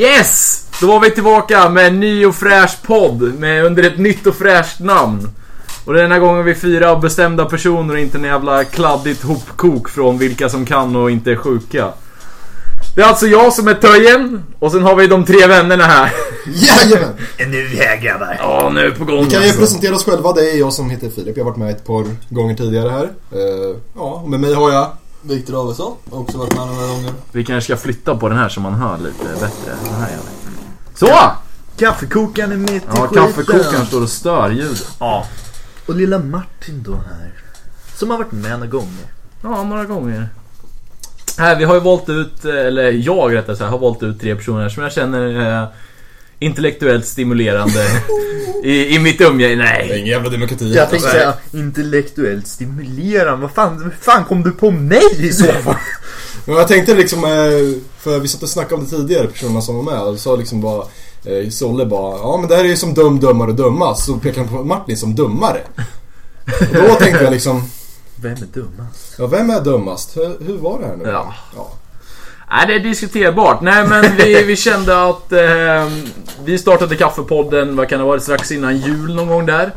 Yes! Då var vi tillbaka med en ny och fräsch podd med, under ett nytt och fräscht namn. Och den här gången är vi fyra bestämda personer och inte en jävla kladdigt hopkok från vilka som kan och inte är sjuka. Det är alltså jag som är Töjen och sen har vi de tre vännerna här. Jajamän! Nu är vi här grabbar. Ja, nu är vi på gång Vi kan ju alltså. presentera oss själva. Det är jag som heter Filip. Jag har varit med ett par gånger tidigare här. Eh, ja, och med mig har jag... Viktor Davidsson, också varit med några gånger. Vi kanske ska flytta på den här så man hör lite bättre. Den här gör vi. Så! Kaffekokaren är mitt i Ja, skiten. kaffekokaren står och stör ljudet. Ja. Och lilla Martin då här. Som har varit med några gånger. Ja, några gånger. Här, vi har ju valt ut, eh, eller jag rättare sagt, har valt ut tre personer som jag känner eh, intellektuellt stimulerande i, i mitt umgänge. Det är Nej. ingen jävla demokrati. Jag tänkte säga intellektuellt stimulerande. Vad fan, hur fan kom du på mig i så fall? Men jag tänkte liksom, eh, för vi satt och snackade om det tidigare, personerna som var med. Och sa liksom bara, eh, Solle bara, ja men det här är ju som dum, dummare och dummast. Så pekade han på Martin som dummare. Och då tänkte jag liksom, Vem är dummast? ja vem är dummast? Hur, hur var det här nu? Ja. ja. Nej, det är diskuterbart. Nej, men vi, vi kände att eh, vi startade Kaffepodden, vad kan det ha varit, strax innan jul någon gång där.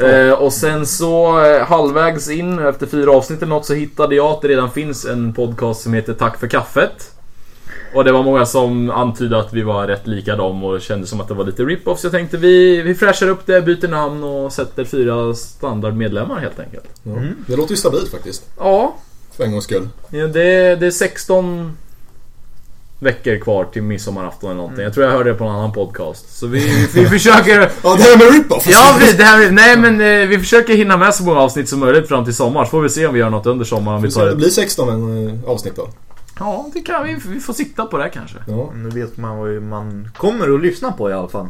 Eh, och sen så eh, halvvägs in, efter fyra avsnitt eller något, så hittade jag att det redan finns en podcast som heter Tack för kaffet. Och det var många som antydde att vi var rätt lika dem och kände som att det var lite rip-off. Så jag tänkte vi, vi fräschar upp det, byter namn och sätter fyra standardmedlemmar helt enkelt. ja. Det låter ju stabilt faktiskt. Ja, För en gångs skull. Ja, det, det är 16 veckor kvar till midsommarafton eller någonting. Jag tror jag hörde det på en annan podcast. Så vi, vi försöker... Ja, det här med rip-off! Ja, vi, det här, nej men eh, vi försöker hinna med så många avsnitt som möjligt fram till sommar. Så får vi se om vi gör något under sommaren. Om vi tar Det blir 16 en, eh, avsnitt då. Ja, det kan vi. Vi får sikta på det kanske. Ja. Nu vet man vad man kommer att lyssna på i alla fall.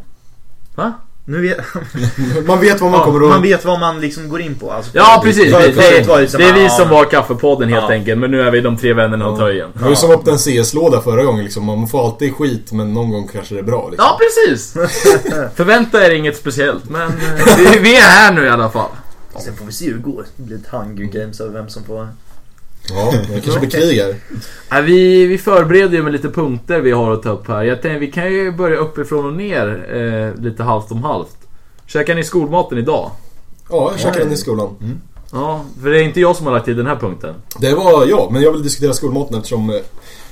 Va? Nu vet, Man vet vad man ja, kommer att... man vet vad man liksom går in på. Alltså, Ja, precis. Det, förut det, var det som, det är vi ja, som var Kaffepodden helt Ja. enkelt. Men nu är vi de tre vännerna och Töjen. Det var ju som upp en CS-låda förra gången liksom. Man får alltid skit men någon gång kanske det är bra liksom. Ja, precis. Förvänta er inget speciellt. Men eh, vi, vi är här nu i alla fall. Sen får vi se hur det går. Det blir ett Hunger Games av vem som får... Ja, det kanske blir krig här. Ja, vi, vi förbereder ju med lite punkter vi har att ta upp här. Jag tänkte, vi kan ju börja uppifrån och ner eh, lite halvt om halvt. Käkar ni skolmaten idag? Ja, jag käkade den i skolan. Ja, för det är inte jag som har lagt till den här punkten. Det var jag, men jag vill diskutera skolmaten eftersom eh,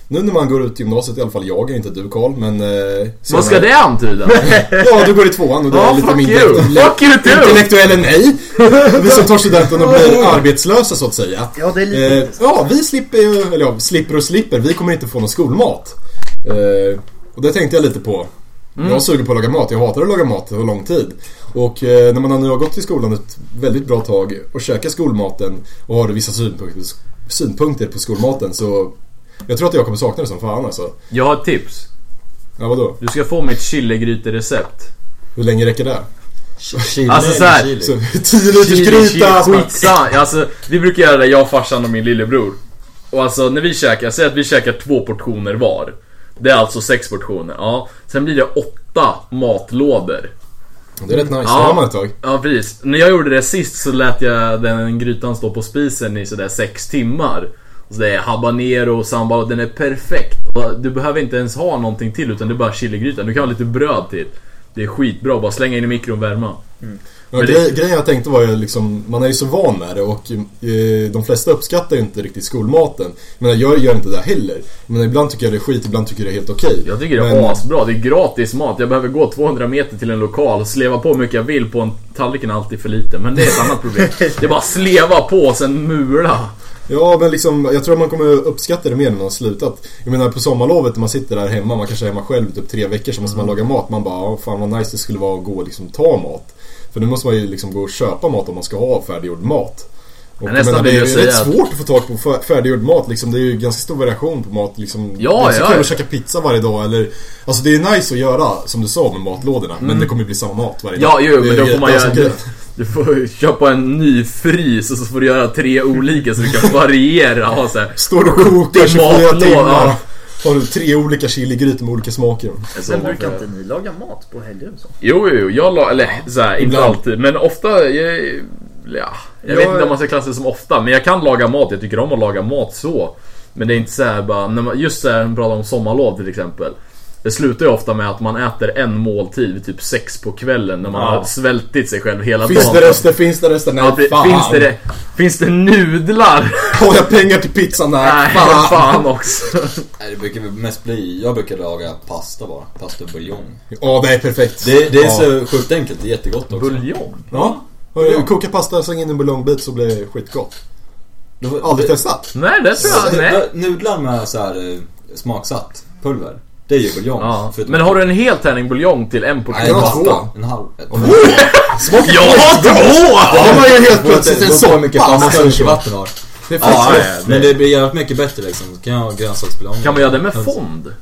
nu när man går ut gymnasiet, i alla fall jag, inte du Karl, men... Eh, Vad ska det antyda? Ja, du går i tvåan och det Ja, är lite fuck mindre! Fuck you too! intellektuell än mig. Vi som tar studenten och blir arbetslösa så att säga. Ja, det är lite... Eh, ja, vi slipper ju, eller ja, slipper och slipper, vi kommer inte få någon skolmat. Eh, och det tänkte jag lite på. Mm. Jag suger på att laga mat, jag hatar att laga mat för lång tid. Och eh, när man nu har gått i skolan ett väldigt bra tag och käkat skolmaten och har vissa synpunkter, synpunkter på skolmaten så jag tror att jag kommer sakna det som fan alltså. Jag har ett tips. Ja, vadå? Du ska få mitt chiligryterecept. Hur länge räcker det? Chili Alltså så här. chili. Så, 10 liters gryta! Skitsamma. Alltså, vi brukar göra det, jag, farsan och min lillebror. Och alltså när vi käkar, säg att vi käkar två portioner var. Det är alltså sex portioner. Ja. Sen blir det åtta matlådor. Det är rätt nice, Ja. det har man ett tag. Ja precis. När jag gjorde det sist så lät jag den grytan stå på spisen i sådär sex timmar. Så det är habanero och sambal och den är perfekt. Du behöver inte ens ha någonting till utan det är bara chiligrytan. Du kan ha lite bröd till. Det är skitbra, bara slänga in i mikron och värma. Ja, Men det- grej, grejen jag tänkte var ju liksom, man är ju så van med det och eh, de flesta uppskattar ju inte riktigt skolmaten. Men jag gör inte det heller. Men ibland tycker jag det är skit, ibland tycker jag det är helt okej. Jag tycker det är Men- asbra, det är gratis mat. Jag behöver gå 200 meter till en lokal och sleva på hur mycket jag vill på en tallriken är alltid för lite. Men det är ett annat problem. Det är bara sleva på och sen mula. Ja, men liksom, jag tror att man kommer uppskatta det mer när man har slutat. Jag menar på sommarlovet när man sitter där hemma, man kanske är hemma själv typ tre veckor så måste man laga mat. Man bara, ja, fan vad nice det skulle vara att gå och liksom ta mat. För nu måste man ju liksom gå och köpa mat om man ska ha färdiggjord mat. Och jag menar, det är ju rätt att- svårt att få tag på fär- färdiggjord mat liksom. Det är ju ganska stor variation på mat liksom. Ja, det är så ja, kul att käka pizza varje dag eller Alltså det är nice att göra som du sa med matlådorna. Men det kommer ju bli samma mat varje Mm. Ja, dag. jo, men då får man göra... Du får köpa en ny frys och så får du göra tre olika så du kan variera. Ha så här. Står du och kokar Det är 24 matlåda. timmar. Har du tre olika chiligrytor med olika smaker. Så Men man brukar inte ni laga mat på helger och så? Jo, jo, jag la, eller så här, inte alltid, men ofta, jag, ja, jag vet Jag- inte om man ska klassa det som ofta, men jag kan laga mat, jag tycker om att laga mat så. Men det är inte så här bara, när man, just så här, pratar om sommarlov till exempel. Det slutar ju ofta med att man äter en måltid vid typ sex på kvällen när man Ja. har svältit sig själv hela Finns dagen. det rester? Finns det rester? Nej, Ja, det- fan. finns, det, finns det nudlar? Har jag pengar till pizzan? Nej, Nej, fan. fan också. Nej, det brukar väl mest bli, jag brukar laga pasta bara. Pasta och buljong. Ja, det är perfekt. Det, det är ja. så sjukt enkelt, det är jättegott också. Buljong? Ja. Och Koka pasta, släng in en buljongbit så blir det skitgott. Du får- Aldrig testat? Nej, det tror jag nej. Nudlar med så här eh, smaksatt pulver. Det är ju buljong. Ja. Men har du en hel tärning buljong till en Nej, portion en har halv. två. En halv. Smakar Ja, två! Har man ju helt plötsligt en mycket soppa. mycket vatten har. Det är Ja, Men det blir jävligt mycket bättre liksom. Kan jag ha grönsaksbuljong. Kan man göra det med fond?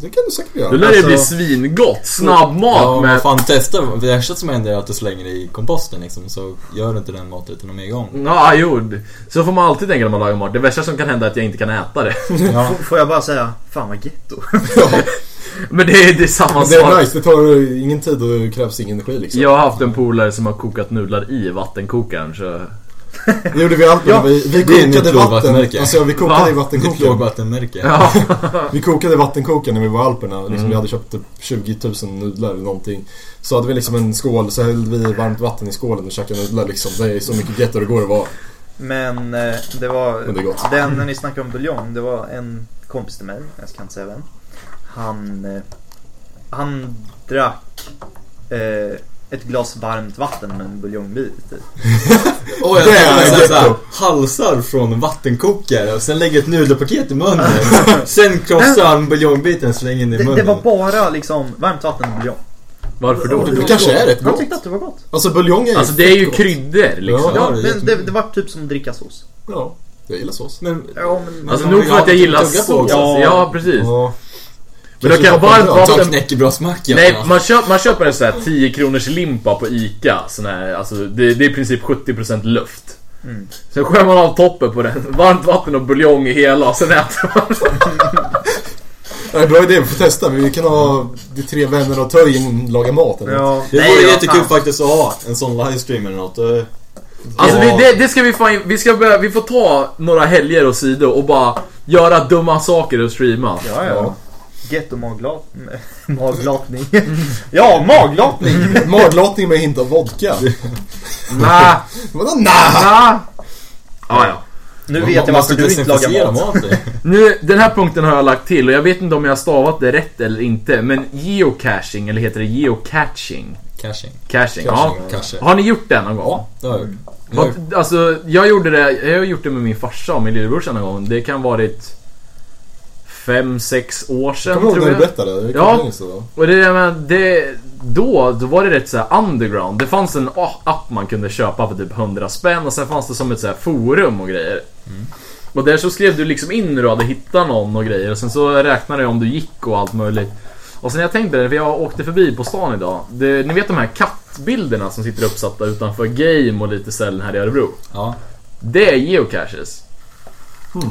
Det kan du säkert göra. lär det bli Alltså- svingott. Snabbmat Ja, med... men fan testa. Det värsta som händer är att du slänger det i komposten liksom. Så gör du inte den maträtten någon mer gång. Ja, jo. Så får man alltid tänka när man lagar mat. Det värsta som kan hända är att jag inte kan äta det. Ja. Får jag bara säga, fan vad getto. Ja, Men det är, det är samma det är sak. nice. Det tar ingen tid och det krävs ingen energi liksom. Jag har haft en polare som har kokat nudlar i vattenkokaren så... Det gjorde vi alltid. Ja, vi, vi kokade vatten. Alltså vi kokade Va? i Ditt vattenkokaren. lågvattenmärke. Ja. Vi kokade vattenkokaren när vi var i Alperna. Liksom, Mm. Vi hade köpt typ 20 000 nudlar eller någonting. Så hade vi liksom en skål, så hällde vi varmt vatten i skålen och käkade nudlar liksom. Det är så mycket getto det går att vara. Men eh, det var, Men det är gott. den när ni snackade om buljong, det var en kompis till mig, jag ska inte säga vem. Han, eh, han drack eh, ett glas varmt vatten med en buljongbit i. Åh, jag Det tänkte är såhär, halsar från en vattenkokare och sen lägger ett nudelpaket i munnen. sen krossar han buljongbiten och slänger in i Det, munnen. det var bara liksom varmt vatten och buljong. Varför då? Det kanske är rätt gott. tyckte att det var gott. Alltså buljong är ju Alltså det är ju kryddor liksom. Ja, men det, det var typ som att dricka sås. Ja, jag gillar sås. Men, Ja, men... Alltså nog för att jag gillar sås. också. Ja, ja precis. Ja. Men då kan Kanske varmt köpa en ta vatten... knäckebrödsmacka. Nej, man, köp, man köper en sån här 10 kronors limpa på ICA. Sån här, alltså, det, det är i princip 70% luft. Mm. Sen skär man av toppen på den. Varmt vatten och buljong i hela. Sen äter man. Nej, bra idé, vi får testa. Vi kan ha de tre vännerna och Törjen laga mat eller. Ja. Det vore jättekul faktiskt att ha en sån livestream eller något. Alltså Ja. vi, det, det ska vi fan, vi ska börja, vi får ta några helger och sidor och bara göra dumma saker och streama. Ja, ja. Getto maglat... maglatning. ja, maglatning! Maglatning med hint av vodka. Nä, Vadå nä? nä. Ja, ja. Nu man vet jag varför du inte lagar mat. maten. Nu, den här punkten har jag lagt till och jag vet inte om jag har stavat det rätt eller inte. Men geocaching, eller heter det geocaching? Caching. Caching, ja. Har ni gjort det någon gång? Ja, det har jag gjort. Alltså, jag gjorde det, jag har gjort det med min farsa och min lillebrorsa någon gång. Det kan varit fem sex år sedan Jag kommer ihåg när du berättade. Det Ja. Och det, men det, då, då var det rätt så här underground. Det fanns en a- app man kunde köpa för typ 100 spänn och sen fanns det som ett så forum och grejer. Och där så skrev du liksom in när du hade hittat någon och grejer och sen så räknade jag om du gick och allt möjligt. Och sen jag tänkte det, för jag åkte förbi på stan idag. Det, ni vet de här kattbilderna som sitter uppsatta utanför Game och lite ställen här i Örebro. Ja. Det är geocaches.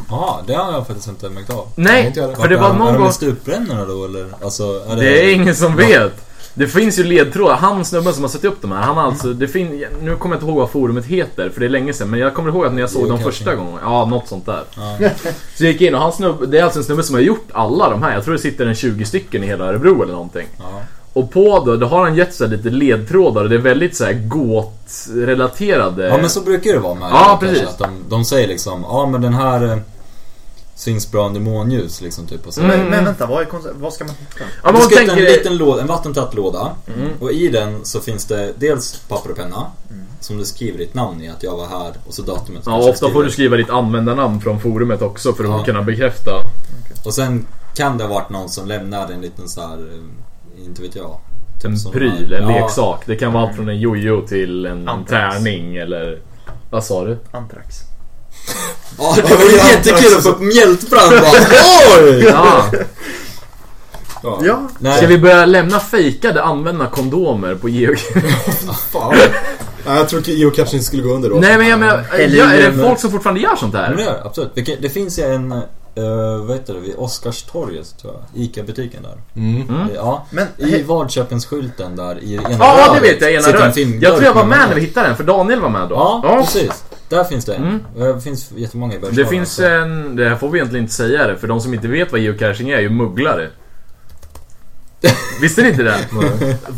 Ja, det har jag faktiskt inte märkt av. Nej, inte för det var Är någon de gång... i stuprännorna då eller? Alltså, är det... Det är ingen som vet. Det finns ju ledtrådar. Han snubben som har satt upp de här, han har alltså, det fin- nu kommer jag inte ihåg vad forumet heter för det är länge sedan men jag kommer ihåg att när jag såg dem första gången, ja något sånt där. Ja. Så jag gick in och han snubb, det är alltså en snubbe som har gjort alla de här, jag tror det sitter en 20 stycken i hela Örebro eller någonting. Ja. Och på då, då har han gett sig lite ledtrådar och det är väldigt så här gåt-relaterade. ja, men så brukar det vara med Ja, kanske, precis. Att de, de säger liksom, ja men den här eh, syns bra under månljus liksom typ. Och så. Mm. Men, men vänta, vad, är vad ska man hitta? Ja, Du ska hitta tänker... en liten låda, en vattentätt låda. Mm. Och i den så finns det dels papper och penna. Mm. Som du skriver ditt namn i, att jag var här. Och så datumet. Ja, ofta får du skriva ditt användarnamn från forumet också för att Ja. kunna bekräfta. Och sen kan det ha varit någon som lämnar en liten så här, eh, inte vet jag. typ En pryl, en ja, leksak. Det kan vara allt från en jojo till en Antrax. tärning eller... Vad sa du? Antrax. Ja, det var jättekul att få upp mjältbrand. Oj! Ja. Ja. Ja. Nej, Ska vi börja lämna fejkade använda kondomer på geo... Fan. Nej, jag tror inte geocaching skulle gå under då. Nej men jag menar, Eller- är det men- folk som fortfarande gör sånt men det här? gör det, absolut. Det, det finns ju en, uh, vad heter det, vid Oscarstorget tror jag. Ica-butiken där. Mm. Mm. Ja, Men i Vadköpingsskylten där i ena Ja, ja det vet jag, ena röret. Jag tror jag var med när vi hittade den, för Daniel var med då. Ja, precis. Där finns det en. Mm. Och Det finns jättemånga i Bergslagen. Det finns också. en, det här får vi egentligen inte säga det, för de som inte vet vad geocaching är är ju mugglare. Visste ni inte det?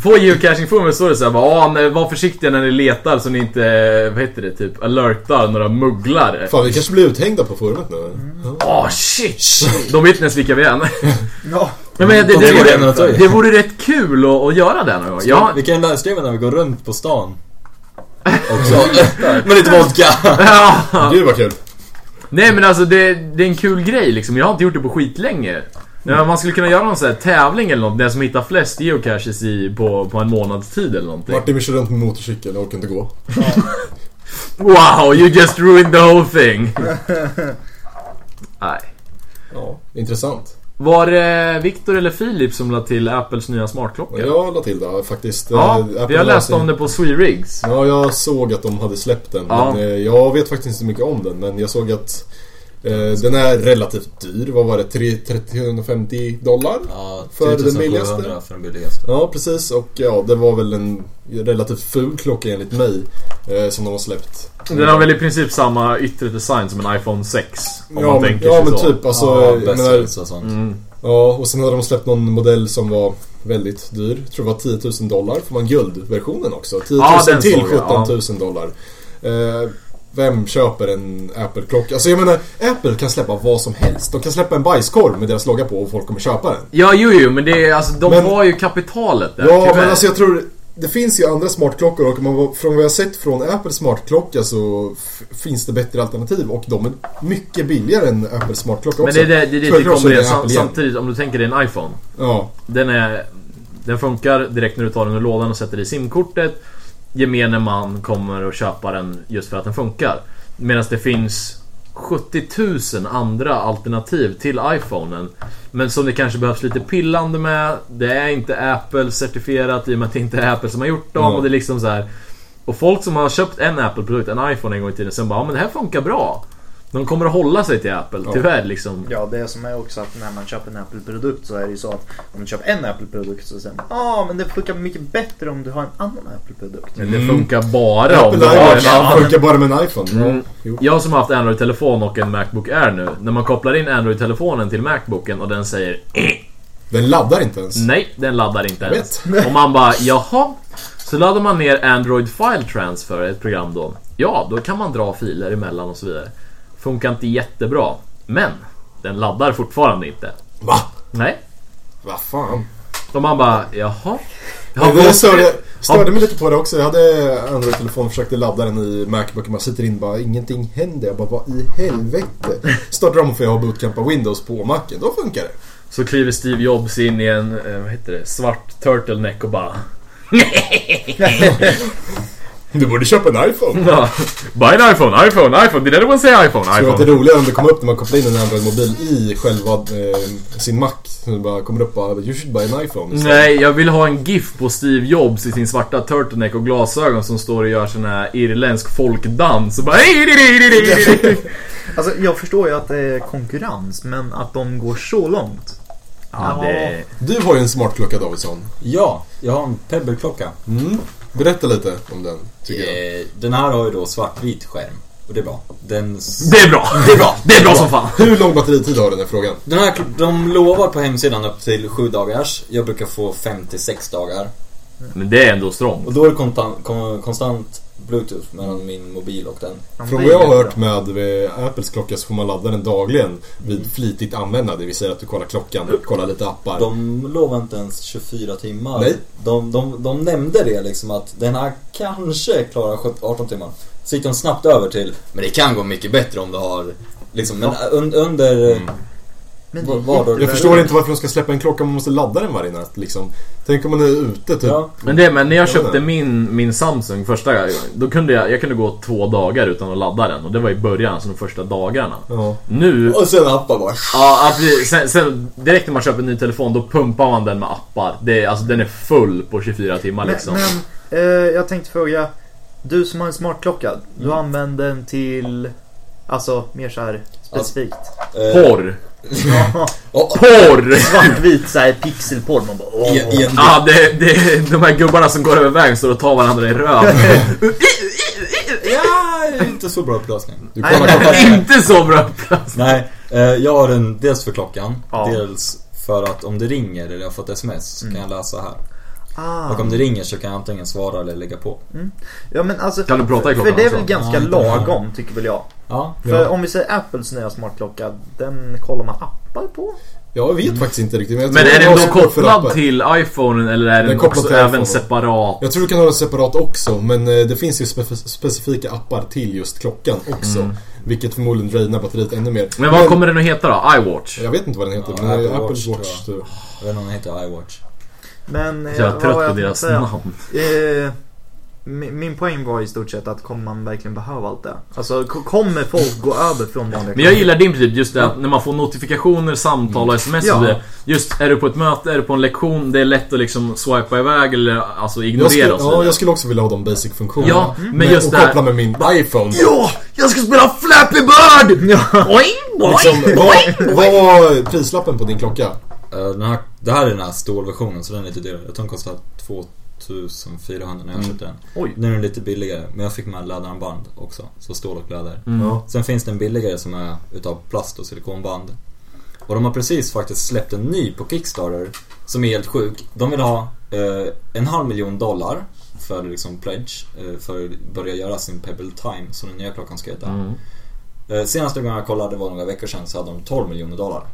På geocaching-forumet står det såhär bara "Ah, var försiktiga när ni letar så ni inte, vad heter det, typ alertar några mugglare. Fan vi kanske blir uthängda på forumet nu. Ja. Åh shit! De vet inte ens vilka vi är. Ja. Men, men det, De det, vore, det vore rätt kul att, att göra det någon gång. Ja, Vi kan livestreama när vi går runt på stan. Också. Med lite vodka. ja. Gud vad kul. Nej men alltså det, det är en kul grej liksom. Jag har inte gjort det på skitlänge. Ja, Man skulle kunna göra någon sån här tävling eller något. Den som hittar flest geocaches i, på, på en månads tid eller någonting. Martin vi kör runt med motorcykel, jag orkar inte gå. Wow, you just ruined the whole thing. Nej. Ja, intressant. Var det Viktor eller Filip som la till Apples nya smartklocka? Jag la till det faktiskt. Ja, Eh, Apple har la läst till- om det på Swerigs. Ja, jag såg att de hade släppt den. Ja. Men, eh, jag vet faktiskt inte så mycket om den. Men jag såg att den är relativt dyr. Vad var det? 3 350 dollar? Ja, För den 3700 billigaste? för den billigaste. Ja, precis. Och ja, det var väl en relativt ful klocka enligt mig. Eh, som de har släppt. Den har väl i princip samma yttre design som en iPhone 6. Om ja, man men, tänker ja, sig men så. typ. Alltså, ja, jag menar, och sånt. Mm. ja, och sen hade de släppt någon modell som var väldigt dyr. Jag tror det var 10 000 dollar. Får man guldversionen också? 10 000 Ja, till såg jag, 17 000 dollar. Eh, vem köper en Apple-klocka? Alltså jag menar, Apple kan släppa vad som helst. De kan släppa en bajskorv med deras logga på och folk kommer köpa den. Ja, jo, jo, men det är alltså, de Men- har ju kapitalet där, Ja, tyvärr. men alltså jag tror... Det finns ju andra smartklockor och man, från vad jag sett från Apples smartklocka så finns det bättre alternativ och de är mycket billigare än Apples smartklocka Men också. det är det, det, det, det kommer det sam, samtidigt om du tänker dig en iPhone. Ja, Den är... Den funkar direkt när du tar den ur lådan och sätter i simkortet. Gemene man kommer att köpa den just för att den funkar. Medan det finns 70 000 andra alternativ till iPhonen. Men som det kanske behövs lite pillande med. Det är inte Apple certifierat i och med att det inte är Apple som har gjort dem. Ja. Och det är liksom så här. Och folk som har köpt en Apple-produkt, en iPhone en gång i tiden, sen bara ja men det här funkar bra. De kommer att hålla sig till Apple, Ja. tyvärr liksom. Ja, det som är också att när man köper en Apple-produkt så är det ju så att om du köper en Apple-produkt så säger man ja men det funkar mycket bättre om du har en annan Apple-produkt. Men det Mm. funkar bara om Apple du har en annan. funkar bara med en iPhone. Mm. Jag som har haft Android-telefon och en Macbook Air nu. När man kopplar in Android-telefonen till Macbooken och den säger "Eh, Den laddar inte ens. Nej, den laddar inte Jag ens. Och man bara jaha. Så laddar man ner Android File Transfer, ett program då. Ja, då kan man dra filer emellan och så vidare. Funkar inte jättebra. Men, den laddar fortfarande inte. Va? Nej. Vad fan? Och man bara jaha. Jag gått- störde, störde mig lite på det också. Jag hade Android-telefon och försökte ladda den i Macbook man sitter in bara ingenting händer. Jag bara vad i helvete? Startar om för jag har bootcampat Windows på Macen. Då funkar det. Så kliver Steve Jobs in i en, eh, vad heter det, svart turtleneck och bara Du borde köpa en iPhone. Ja. Buy an iPhone, iPhone, iPhone. Did anyone say iPhone? Tror att det iPhone. är roligare om det kommer upp när man kopplar in en Android-mobil i själva eh, sin Mac. Så det bara kommer upp bara You should buy an iPhone. istället. Nej, jag vill ha en GIF på Steve Jobs i sin svarta turtleneck och glasögon som står och gör sån här irländsk folkdans och bara Alltså jag förstår ju att det är konkurrens men att de går så långt. Ja, det... Du har ju en smartklocka Davidsson. Ja, jag har en Pebble-klocka. Mm. Berätta lite om den, tycker jag. Eh, Den här har ju då svartvit skärm. Och det är bra. Den... det är bra! Det är bra! Det är bra som fan! Hur lång batteritid har den här frågan? Den här, de lovar på hemsidan upp till 7 dagars. Jag brukar få 5-6 dagar. Men det är ändå strångt. Och då är det konstant, kon, konstant bluetooth mellan min mobil och den. Från vad jag har hört med Apples klocka så får man ladda den dagligen vid flitigt användande. Det vill säga att du kollar klockan, kollar lite appar. De lovar inte ens 24 timmar. Nej. De, de, de nämnde det liksom att den här kanske klarar 17 18 timmar. Så gick de snabbt över till, men det kan gå mycket bättre om du har liksom, men un, under... Mm. Men vad då? Jag förstår inte varför de ska släppa en klocka man måste ladda den varje natt liksom. Tänk om man är ute typ. Ja. Men det, men när jag Ja, köpte min, min Samsung första gången, då kunde jag, jag kunde gå två dagar utan att ladda den och det var i början, alltså de första dagarna. Ja. Nu, Och sen appar bara. ja, att- sen, sen direkt när man köper en ny telefon då pumpar man den med appar. Det, är- alltså den är full på 24 timmar Men, liksom. men eh, jag tänkte fråga. Du som har en smartklocka, du Mm. använder den till Alltså mer så här specifikt. Eh, Porr! Porr! Svartvit såhär pixelporr. Man bara åh. i, i en, Ja, det, det, de här gubbarna som går över vägen står och tar varandra i röv. ja, inte så bra upplösning. Du kollar klockan. Inte så bra plats. Nej, eh, jag har den dels för klockan, Ja. dels För att om det ringer eller jag har fått sms så kan jag läsa här. Ah. Och om det ringer så kan jag antingen svara eller lägga på. Ja men alltså, Kan du prata i för klockan det är väl också? ganska här. lagom tycker väl jag. Ja, För Ja. om vi säger Apples nya smartklocka, den kollar man appar på? Jag vet faktiskt inte riktigt. Men, jag Men är jag den då för kopplad till iPhonen eller är Den är den kopplad också till även iPhone. separat? Jag tror du kan ha den separat också, men eh, det finns ju specifika appar till just klockan också. Vilket förmodligen drainar batteriet ännu mer. Mm. Men vad kommer den att heta då? iWatch? Jag vet inte vad den heter, Ja, men Apple, Apple Watch, Watch, tror jag vet inte om den heter iWatch. Men... eh, Så jag är trött på deras säga? namn. Eh, min, poäng var i stort sett att kommer man verkligen behöva allt det? Alltså kommer folk gå över från vanliga Men jag gillar din princip, just det att när man får notifikationer, samtal och sms Ja. och det. Just, är du på ett möte, är du på en lektion, det är lätt att liksom swipa iväg eller alltså jag. ignorera skulle, och så ja, jag skulle också vilja ha de basic-funktionerna. Ja, men Men, just och det koppla med min iPhone. Ja! Jag ska spela Flappy Bird! Ja. Boing, boing, Liksom, boing! vad, vad var prislappen på din klocka? Eh, Den här, det här är den här stålversionen så den är lite dyrare. Jag tror den kostar 2400 när jag köpte den. Oj. Nu är den lite billigare men jag fick med läderarmband också. Så stål och läder. Ja. Sen finns det en billigare som är utav plast och silikonband. Och de har precis faktiskt släppt en ny på Kickstarter som är helt sjuk. De vill ha eh, en halv miljon dollar för liksom pledge eh, för att börja göra sin Pebble Time som den nya klockan ska heta. Mm. Eh, senaste gången jag kollade, det var några veckor sedan, så hade de 12 miljoner dollar.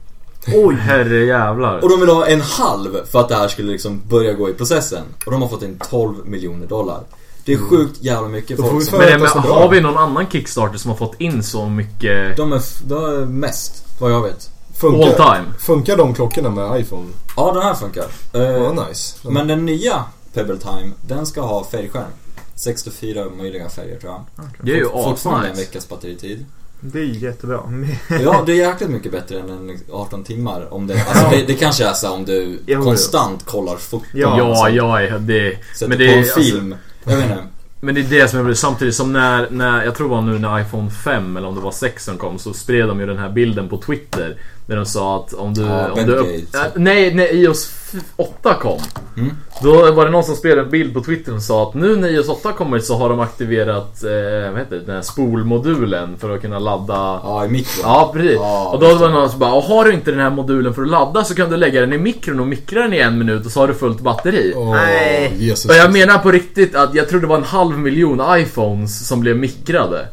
Oj, herre jävlar. Och de vill ha en halv för att det här skulle liksom börja gå i processen. Och de har fått in 12 miljoner dollar. Det är sjukt jävla mycket folk som... Men, men har vi någon annan Kickstarter som har fått in så mycket De är, de är mest, vad jag vet. Funkar, all time? funkar de klockorna med iPhone? Ja, den här funkar. Eh, Ja, nice. Men den nya Pebble Time, den ska ha färgskärm. 64 möjliga färger tror jag. Det är ju Fortfarande en asnice. veckas batteritid. Det är jättebra. Ja, det är jäkligt mycket bättre än en 18 timmar. Om det, alltså det, det kanske är så om du jo. konstant kollar foton. Ja, Ja, ja, ja, det... Sätter Men på det är en alltså- film. Jag vet inte. Men det är det som är samtidigt som när, när, jag tror det var nu när iPhone 5 eller om det var 6 som kom så spred de ju den här bilden på Twitter. Där de sa att om du... Ja, om du äh, nej, när iOS f- 8 kom. Mm. Då var det någon som spred en bild på Twitter och sa att nu när iOS 8 kommer så har de aktiverat, eh, vad heter det, den här spolmodulen för att kunna ladda Ja, i mikron. Ja, precis. Ja, och då var det någon som bara, "Och har du inte den här modulen för att ladda så kan du lägga den i mikron och mikra den i en minut och så har du fullt batteri. Åh, Nej. Jesus. Och jag menar på riktigt att jag tror det var en halv miljon iPhones som blev mikrade.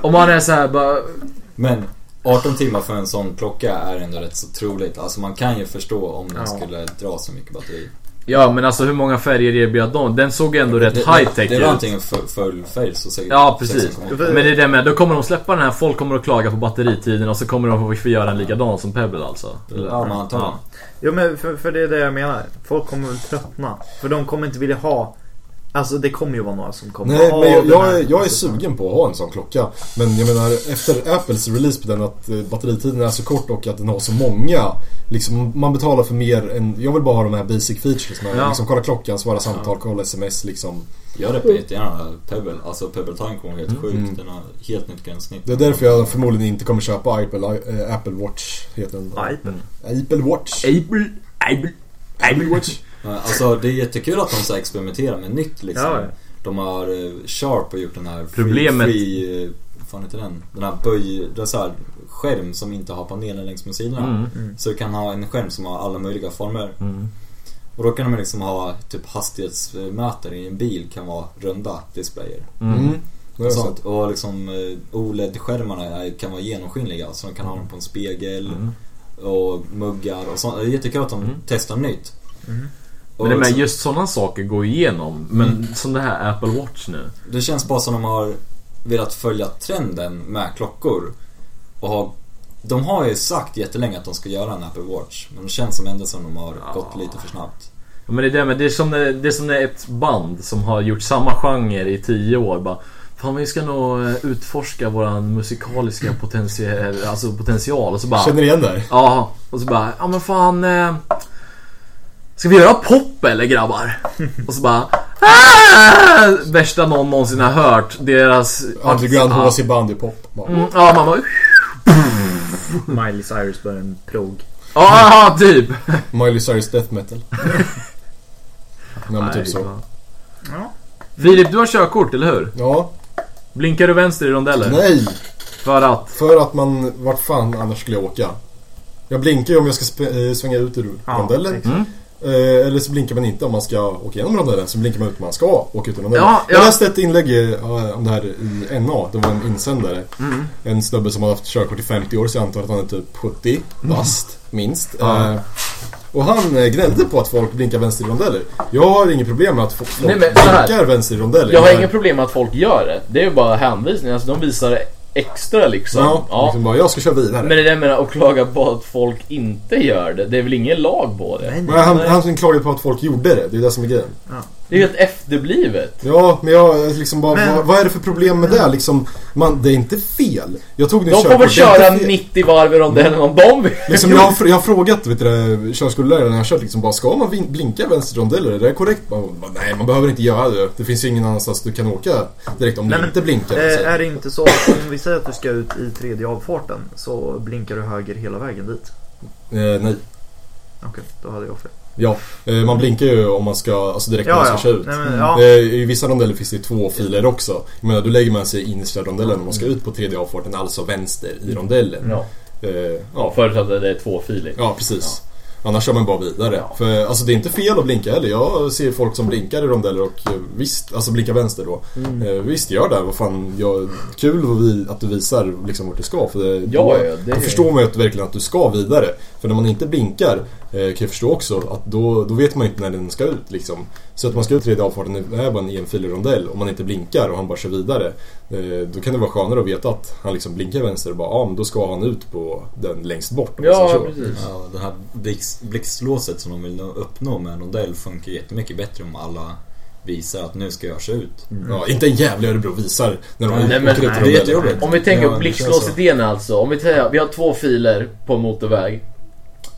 Och man är så här bara... Men 18 timmar för en sån klocka är ändå rätt så troligt. Alltså man kan ju förstå om den Ja. skulle dra så mycket batteri. Ja men alltså hur många färger erbjöd de? Den såg ändå rätt det, high tech Det var ut. antingen full, full färg så säkert Ja, precis. 16,8. Men det är det med, då kommer de släppa den här, folk kommer att klaga på batteritiden och så kommer de att få göra en likadan som Pebble alltså. Eller- Ja, men antagligen. Jo men för, för det är det jag menar. Folk kommer väl tröttna. För de kommer inte vilja ha Alltså det kommer ju vara några som kommer Nej, ha men jag, jag, är, jag är sugen på att ha en sån klocka. Men jag menar, efter Apples release på den att eh, batteritiden är så kort och att den har så många. Liksom, man betalar för mer än... Jag vill bara ha de här basic features. Med, Ja. liksom, kolla klockan, svara samtal, kolla sms liksom. Jag repar jättegärna Pebble. Alltså Pebble Time kommer helt sjukt. Mm. Den har helt nytt gränssnitt. Det är därför jag förmodligen inte kommer köpa Apple, äh, Apple Watch. Heter den. Ipen. Apple Watch. Apple, Apple, Apple Watch. Alltså det är jättekul att de så experimenterar med nytt liksom. Ja, ja. De har eh, Sharp har gjort den här Problemet- Free, free, eh, vad fan heter den? Den här böj... Den så här skärm som inte har paneler längs med sidorna. Mm. Mm. Så du kan ha en skärm som har alla möjliga former. Mm. Och då kan de liksom ha typ hastighetsmätare i en bil kan vara runda displayer. Mm. Mm. Och, jag sånt. och liksom eh, OLED-skärmarna är- kan vara genomskinliga så de kan ha dem på en spegel Mm. och muggar och sånt. Det är jättekul att de Mm. testar nytt. Mm. Men liksom- just sådana saker går igenom. Men Mm. som det här Apple Watch nu. Det känns bara som de har velat följa trenden med klockor. Och ha, de har ju sagt jättelänge att de ska göra en Apple Watch. Men det känns som ändå som de har Ja. gått lite för snabbt. Ja, Men det är det det är som det, det är som det är ett band som har gjort samma genre i tio år. Bara, Fan vi ska nog eh, utforska våran musikaliska potential, alltså potential och så bara... Känner igen det? Ja, och så bara, ja men fan... Ska vi göra pop eller grabbar? Och så bara... Ah! Värsta någon någonsin har hört. Deras... Underground ja. HC Bandy-pop. Bara. Mm, ja, man bara... Miley Cyrus börjar en prog. Ja, typ. Miley Cyrus Death Metal. ja men typ så. Ja. Filip, du har körkort, eller hur? Ja, Blinkar du vänster i rondeller? nej! För att... För att man, vart fan annars skulle jag åka? Jag blinkar ju om jag ska sp- eh, svänga ut ur Ja, rondellen. Mm. Eh, eller så blinkar man inte om man ska åka igenom rondellen. Så blinkar man ut om man ska åka ut rondellen. Ja, Jag ja. läste ett inlägg eh, om det här i NA. Det var en insändare. Mm. En snubbe som har haft körkort i 50 år så jag antar att han är typ 70 bast, minst. Ja. Eh, och han eh, gnällde på att folk blinkar vänster i rondeller. Jag har inget problem med att folk Nej, blinkar vänster i rondeller. Jag har inga problem med att folk gör det. Det är ju bara hänvisningar. Alltså, de visar extra liksom. Ja, Ja. Liksom bara, jag ska köra vidare. Men det där med att klaga på att folk inte gör det. Det är väl ingen lag på det? Nej, Men nej. han, han klagade på att folk gjorde det, det är det som är grejen. Det är ju helt efterblivet. Ja, men jag liksom bara, Men- vad, vad är det för problem med det? Liksom, man, det är inte fel. Jag tog De får väl köra fel. 90 varv i rondellen om de vill. Liksom, jag, har, jag har frågat vet du, körskolläraren när jag kört liksom bara, ska man blinka vänster rondeller? Är det korrekt? Man, bara, nej, man behöver inte göra det. Det finns ju ingen annanstans du kan åka direkt om Nej, du men, inte blinkar. Alltså. är det inte så att om vi säger att du ska ut i tredje avfarten så blinkar du höger hela vägen dit? Eh, nej. Okej, då hade jag fel. Ja, eh, man blinkar ju om man ska, alltså direkt när man ska köra ut. Nej, men, ja. Eh, I vissa rondeller finns det två filer också. Jag menar, då lägger man sig i innersta rondellen om man ska ut på tredje avfarten, alltså vänster i rondellen. Ja, Eh, ja ja, förutsatt att det är tvåfiligt. ja, precis. Annars kör man bara vidare. För alltså det är inte fel att blinka heller. Jag ser folk som blinkar i rondeller och visst, alltså blinkar vänster då. Mm. Eh, visst, gör det. Vad fan, jag, kul att, du visar liksom vart du ska. För det, Ja, då, ja, det då förstår man ju att, verkligen att du ska vidare. För när man inte blinkar kan jag förstå också att då, då vet man inte när den ska ut liksom. Så att man ska ut tredje avfarten är bara en enfilig rondell om man inte blinkar och han bara kör vidare. Eh, då kan det vara skönare att veta att han liksom blinkar vänster och bara ja men då ska han ut på den längst bort. Ja, så. precis. Ja, det här blix, blixtlåset som de vill uppnå med en rondell funkar jättemycket bättre om alla visar att nu ska jag köra ut. Ja, inte en jävla Örebro visar när de Nej, men- ut nej, Det är jättejobbigt. Om vi tänker Ja, blixtlåsidén alltså. Om vi säger vi har två filer på motorväg.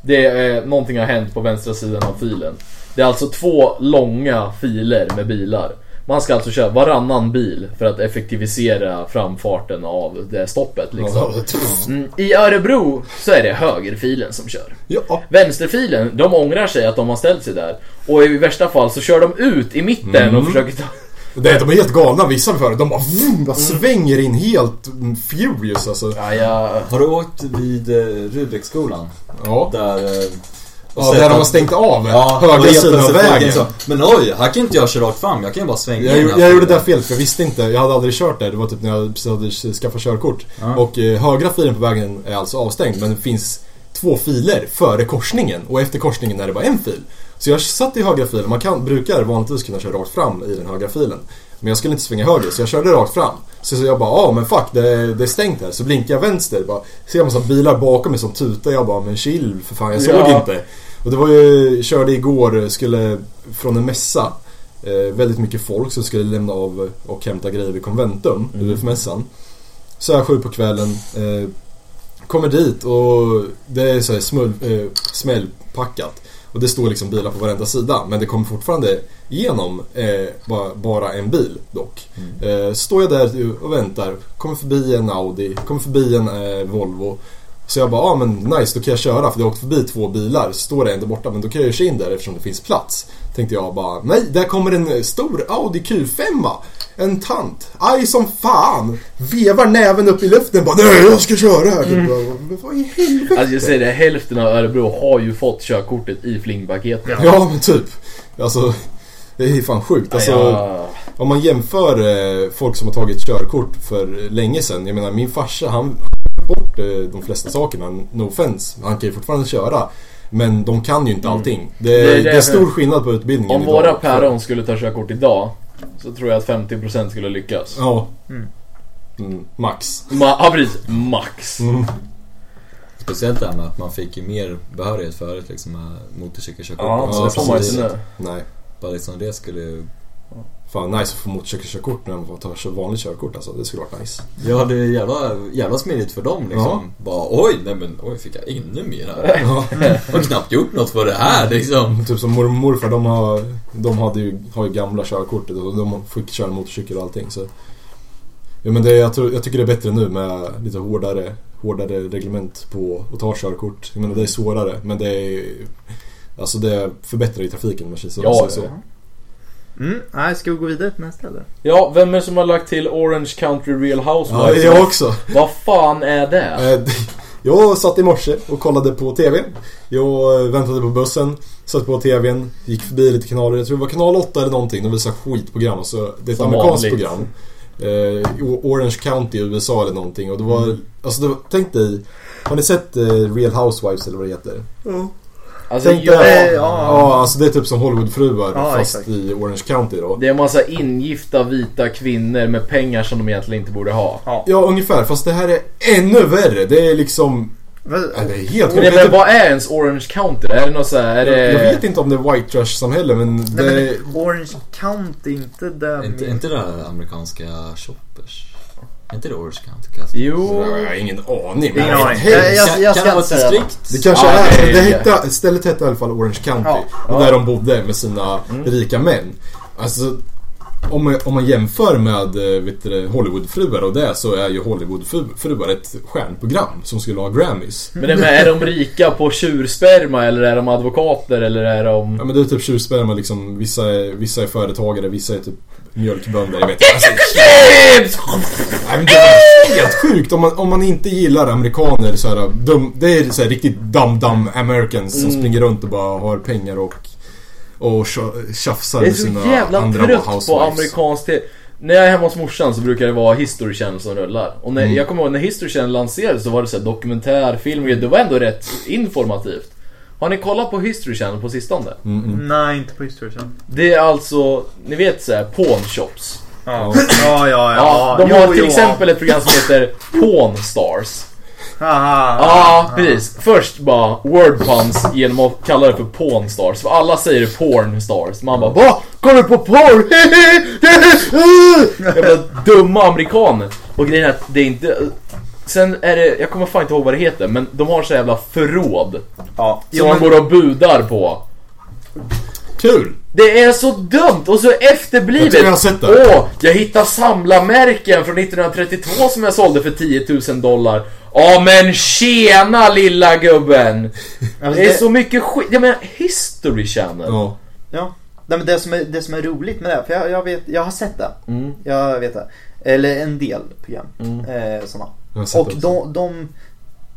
Det är någonting har hänt på vänstra sidan av filen. Det är alltså två långa filer med bilar. Man ska alltså köra varannan bil för att effektivisera framfarten av det stoppet liksom. Mm, I Örebro så är det högerfilen som kör. Ja, Vänsterfilen, de ångrar sig att de har ställt sig där. Och i värsta fall så kör de ut i mitten Mm. och försöker ta... det är, de är helt galna vissa för De bara, vroom, bara svänger in helt mm, furious alltså. Ja, jag... Har du åkt vid eh, Rudbecksskolan? Ja, Där... Eh, ja där de har stängt av Ja, högra sidan av vägen. Men oj, här kan inte jag köra rakt fram. Jag kan ju bara svänga Jag, gjorde- här jag gjorde det där fel för jag visste inte. Jag hade aldrig kört där. Det var typ när jag precis hade skaffat körkort. Ja. Och eh, högra filen på vägen är alltså avstängd men det finns två filer före korsningen och efter korsningen är det bara en fil. Så jag satt i högra filen. Man kan, brukar vanligtvis kunna köra rakt fram i den högra filen. Men jag skulle inte svänga höger så jag körde rakt fram. Så jag bara, ja men fuck det, är- det är stängt här. Så blinkar jag vänster. Bara, ser jag massa bilar bakom mig som tutar. Jag bara, men chill för fan jag såg Ja. inte. Och det var ju, körde igår, skulle från en mässa. Eh, väldigt mycket folk som skulle lämna av och hämta grejer vid Conventum, Mm. UF-mässan. Så här sju på kvällen. Eh, kommer dit och det är så här smull, eh, smällpackat. Och det står liksom bilar på varenda sida. Men det kommer fortfarande igenom eh, bara, bara en bil dock. Eh, står jag där och väntar. Kommer förbi en Audi. Kommer förbi en eh, Volvo. Så jag bara, ja ah, men nice, då kan jag köra för det har åkt förbi två bilar. Står det en där borta, men då kan jag ju köra in där eftersom det finns plats. Tänkte jag bara, nej, där kommer en stor Audi Q5. En tant, aj som fan. Vevar näven upp i luften bara, nej jag ska köra här. Mm. Vad i helvete? Alltså jag säger det, hälften av Örebro har ju fått körkortet i flingpaketet. Ja men typ. Alltså, det är fan sjukt. Alltså, Ja, Om man jämför eh, folk som har tagit körkort för länge sedan. Jag menar min farsa han bort eh, de flesta sakerna. No offense. Han kan ju fortfarande köra. Men de kan ju inte allting. Det, Mm. Det är det, det är stor skillnad på utbildningen Om idag. våra päron skulle ta körkort idag så tror jag att 50% skulle lyckas. Ja. Mm. Mm, max. Ma- ja precis, max. Mm. Speciellt det här med att man fick ju mer behörighet förut liksom med motorcykelkörkort. Ja, Ja, det får man inte nu. Nej. Bara liksom det skulle ju... Fan nice att få motorcykelkörkort när man får ta vanligt körkort alltså. Det skulle varit nice. Ja, det är jävla, jävla smidigt för dem liksom. Bara oj, nej men oj, fick jag ännu mer här? Ja. Jag har knappt gjort något för det här liksom. Typ som mormor morfar, de, har, de hade ju, har ju gamla körkortet och de fick köra motorcykel och allting. Så. Ja, men det, jag, tror, jag tycker det är bättre nu med lite hårdare, hårdare reglement på att ta körkort. Jag menar det är svårare men det är Alltså det förbättrar i trafiken om man säger så. Ja, så. Ja. Mm, nej, ska vi gå vidare till nästa eller? Ja, vem är det som har lagt till Orange Country Real Ja, Housewives? jag också. Vad fan är det? Eh, Jag satt i morse och kollade på TV. Jag eh, väntade på bussen, satt på TVn, gick förbi lite kanaler. Jag tror det var kanal 8 eller någonting. De visade skitprogram. Så det är ett Som amerikanskt vanligt. program. Eh, Orange County i USA eller någonting. Och det var, alltså det var, tänk dig. Har ni sett eh, Real Housewives eller vad det heter? Alltså, Tänk jag, dig, ja, ja. alltså det är typ som Hollywoodfruar Ja, fast exakt. i Orange County då. det är en massa ingifta vita kvinnor med pengar som de egentligen inte borde ha. Ja. Ja, ungefär. Fast det här är ännu värre. Det är liksom... Ja, det är helt Men, sjukt. men vad är ens Orange County? Är det något så här, är Jag, det... jag vet inte om det är white trash-samhälle men det Nej, men Orange County, inte där Inte, med- inte det där amerikanska shoppers? Är inte det Orange County? Kanske? Jo. Jag har ingen aning. men hej, Jag- jag- kan, jag kan ska det vara inte ett säga distrikt? Det kanske Ja, är... det Det är- hette, stället hette i alla fall Orange County. Ja. Och där de bodde med sina rika män. Alltså... Om man, om man jämför med eh, vet du, det, Hollywoodfruar och det så är ju Hollywoodfruar ett stjärnprogram som skulle ha Grammys. Men det med, är de rika på tjursperma eller är de advokater eller är de... Ja men det är typ tjursperma liksom. Vissa är, vissa är företagare, vissa är typ mjölkbönder. Jag vet inte. Alltså, men det är helt sjukt om man, om man inte gillar amerikaner så här, dum, Det är så här riktigt dumb americans som springer runt och bara har pengar och och tja- tjafsar Jag är med så sina jävla andra trött på housewives. amerikansk TV. När jag är hemma hos morsan så brukar det vara History Channel som rullar. Och när, jag kommer ihåg när History Channel lanserades så var det så här dokumentärfilm Det var ändå rätt informativt. Har ni kollat på History Channel på sistone? Nej, inte på History Channel. Det är alltså, ni vet såhär, pawn shops. Ja, ja, ja. Ja, ja. de Jo, har till jo. exempel ett program som heter Pawn Stars. Haha. Ja, precis. Först bara word puns genom att kalla det för Pawn Stars. För alla säger porn stars. Man bara Va? Kollar du på porn? Jävla dumma amerikaner. Och grejen är att det är inte... Sen är det, jag kommer fan inte ihåg vad det heter, men de har så jävla förråd. Ja. Som Jo, man men, går och budar på. Kul! Det är så dumt och så efterblivet. Jag tror jag har sett det. Åh, jag hittade samlarmärken från 1932 som jag sålde för 10 000 dollar. Ja men tjena lilla gubben! alltså, Det är så mycket skit. Jag menar History Channel. Ja. Ja. Nej, men det, som är, det som är roligt med det, för jag, jag, vet, jag har sett det. Mm. Jag vet det. Eller en del program. Mm. Eh, såna. Och de, de...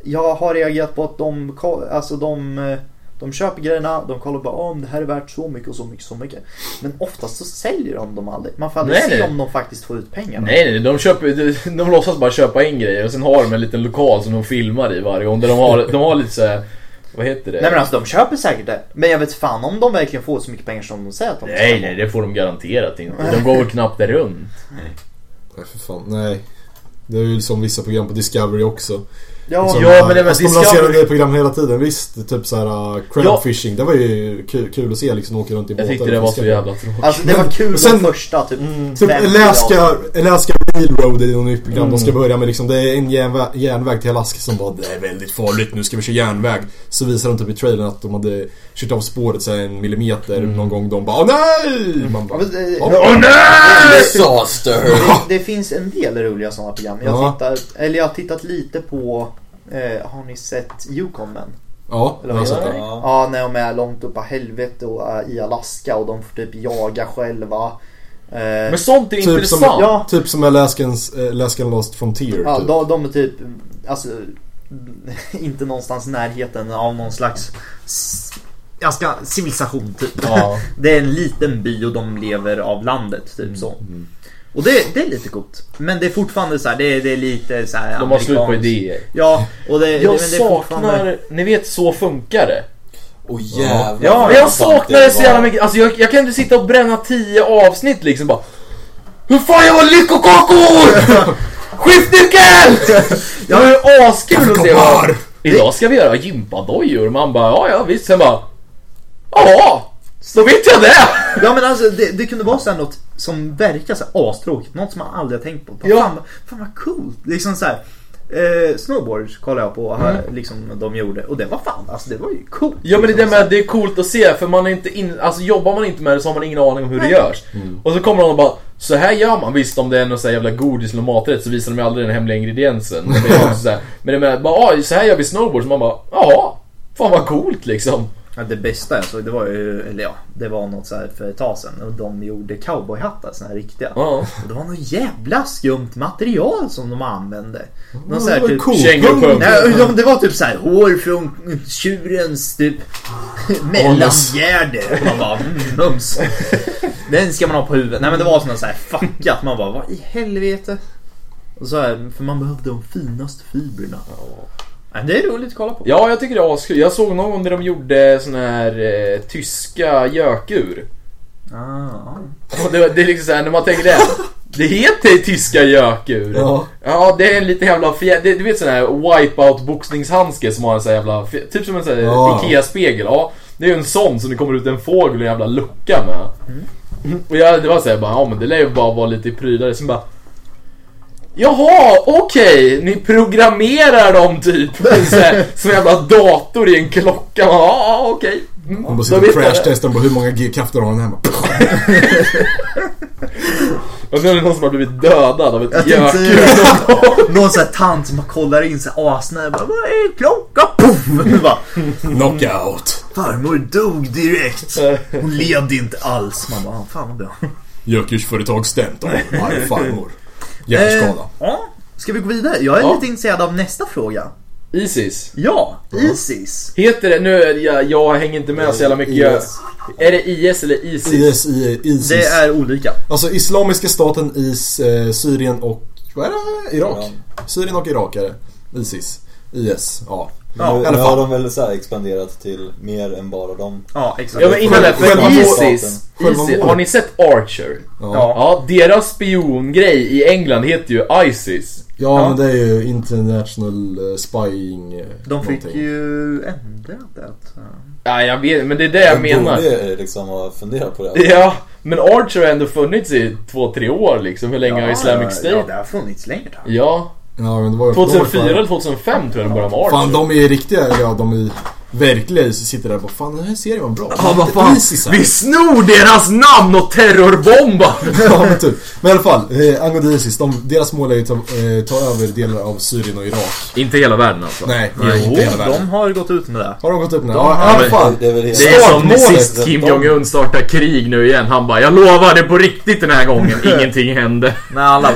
Jag har reagerat på att de, alltså de, eh, de köper grejerna, de kollar bara om det här är värt så mycket och så mycket så mycket. Men oftast så säljer de dem aldrig. Man får aldrig Nej, se nej. om de faktiskt får ut pengarna. Nej nej, de köper, de, de låtsas bara köpa in grejer och sen har de en liten lokal som de filmar i varje gång. Där de har, de har lite såhär, vad heter det? Nej men alltså de köper säkert det. Men jag vet fan om de verkligen får så mycket pengar som de säger att de nej, ska nej, det får de garanterat inte. De går väl knappt runt. Nej Nej för fan, nej. Det är ju som vissa program på Discovery också. Ja, Som, ja, men det var alltså, de lanserar nya program hela tiden. Visst, typ såhär uh, crab Ja. fishing. Det var ju kul, kul att se liksom åka runt i Jag båtar tyckte och det var så jävla tråkigt. Alltså det var kul Och sen- de första typ Typ 50 Alaska, Alaska Railroad är något nytt program. Mm. De ska börja med liksom, det är en järnväg, järnväg till Alaska som bara Det är väldigt farligt, nu ska vi köra järnväg. Så visar de typ i trailern att de hade kört av spåret så här en millimeter Mm. någon gång. De bara Åh nej! Man Ja, bara, men det- Åh, Disaster! Det, det finns en del roliga sådana program. Jag, Ja. tittar, eller jag har tittat lite på, eh, har ni sett Yukon Men? Ja, Eller jag har vad sett det. Ja. Ja, när de är långt upp i helvete och är i Alaska och de får typ jaga själva. Eh, Men sånt är Typ som, intressant. Ja. typ som Alaskans, eh, Alaskan Lost Frontier. ja, typ. de, de är typ, alltså, inte någonstans i närheten av någon slags jag ska, civilisation typ. Ja. Det är en liten by och de lever av landet, typ så. Och det, det är lite coolt. Men det är fortfarande så här, det, är, det är lite så här De har slut på amerikanskt. idéer. Ja, och det, det, Jag men det är fortfarande... saknar, ni vet Så funkar det. Åh jävlar. Ja, Men jag saknar det så jävla mycket. Alltså jag, jag kan inte sitta och bränna tio avsnitt liksom bara. Hur fan jag var lyckokakor! Skiftnyckel! Det var ju askul att se. Idag ska vi göra gympadojor. Man bara, ja ja visst. Sen bara, ja, då vet jag det. Ja men alltså det, det kunde vara så här något som verkar så här astråkigt. Något som man aldrig har tänkt på. Fan, Ja. fan, fan vad coolt. Liksom så här. Eh, snowboards kollade jag på här, liksom de gjorde och det var fan alltså det var ju coolt. Ja men det liksom, där med det är coolt att se för man är inte in, alltså jobbar man inte med det så har man ingen aning om hur det görs. Och så kommer de och bara så här gör man visst om det är någon så här jävla godis eller maträtt så visar de ju aldrig den hemliga ingrediensen. Men det är också så här, men det med bara "Ah, så här gör vi snowboard så man bara ja, fan vad coolt liksom. Ja, det bästa jag såg det var ju, eller ja, det var något så här för ett tag sedan och de gjorde cowboyhattar, såna här riktiga. Ja. Och det var något jävla skumt material som de använde. Någon så här typ... Kängurupung. Det var typ så här hår från tjurens typ mellangärde. Man bara mm, mums. Den ska man ha på huvudet. Nej men det var såna så här fuckat. Man bara vad i helvete. Och så här, för man behövde de finaste fibrerna. Nej, det är roligt att kolla på. Ja, jag tycker det är askul. Jag såg någon gång när de gjorde såna här eh, tyska gökur. Ah. Och det, det är liksom såhär, när man tänker det. Det heter tyska gökur. Ja. Ja, det är en liten jävla fjä... det, Du vet sån här wipeout boxningshandske som har en sån här jävla... Typ som en sån här Ja. Ikea-spegel. Ja, det är ju en sån som det kommer ut en fågel och en jävla lucka med. Och jag, det var såhär bara, ja men det lär ju bara vara lite prydare. Sen bara... Jaha, okej, ni programmerar dem typ. Här, som en jävla dator i en klocka. Ja, okej. Mm, De bara sitter och crash-testar på hur många G-krafter har den hemma. Och nu är det någon som har blivit dödad av ett gökur. Någon sån här tant som kollar in sig asnära. Vad är klockan? Puff! Bara, Knockout. Farmor dog direkt. Hon levde inte alls. Man bara, "Ah, fan vad bra. Gökursföretag stämt av farmor. Hjärnskada. Eh, ja, ska vi gå vidare? Jag är Ja. lite intresserad av nästa fråga. Isis. Ja, Isis. Heter det, nu, jag, jag hänger inte med så jävla mycket. Jag, IS. är det IS eller Isis? IS, I- Isis. Det är olika. Alltså Islamiska staten i eh, Syrien och... Vad är det? Irak? Ja. Syrien och Irak är det. Isis. IS. Ja. Ja, nu, i alla nu har de väl så här expanderat till mer än bara dem. Ja, exakt. Ja men innan det, för. Isis, Isis, har ni sett Archer? Ja. Ja, deras spiongrej i England heter ju Isis. Ja, Ja. men det är ju international eh, spying eh, De fick någonting. ju ändra det. Ja, jag vet, men det är det jag menar. borde liksom ha funderat på det. Ja, men Archer har ändå funnits i två, tre år liksom. Hur länge har Islamic Ja, State? det har funnits längre. tror jag. Ja, Ja, men det var ju... 2004 de var eller fan- 2005 tror jag de började med Archer. Fan, de är riktiga, ja, de är verkliga Isis sitter där och bara Fan, den här serien var bra. Ja, vad fan. Isis. Vi snor deras namn och terrorbombar! ja, men typ. Men i alla fall, eh, angående Isis, de, deras mål är ju att ta, eh, ta över delar av Syrien och Irak. Inte hela världen alltså. Nej, Nej. inte hela världen. de har gått ut med det. Har de gått upp nu? De Ja, i alla men- fall. Det är. Det är som Startmålet. sist Kim Jong-Un startar krig nu igen. Han bara, jag lovar det på riktigt den här gången. Ingenting hände. När alla...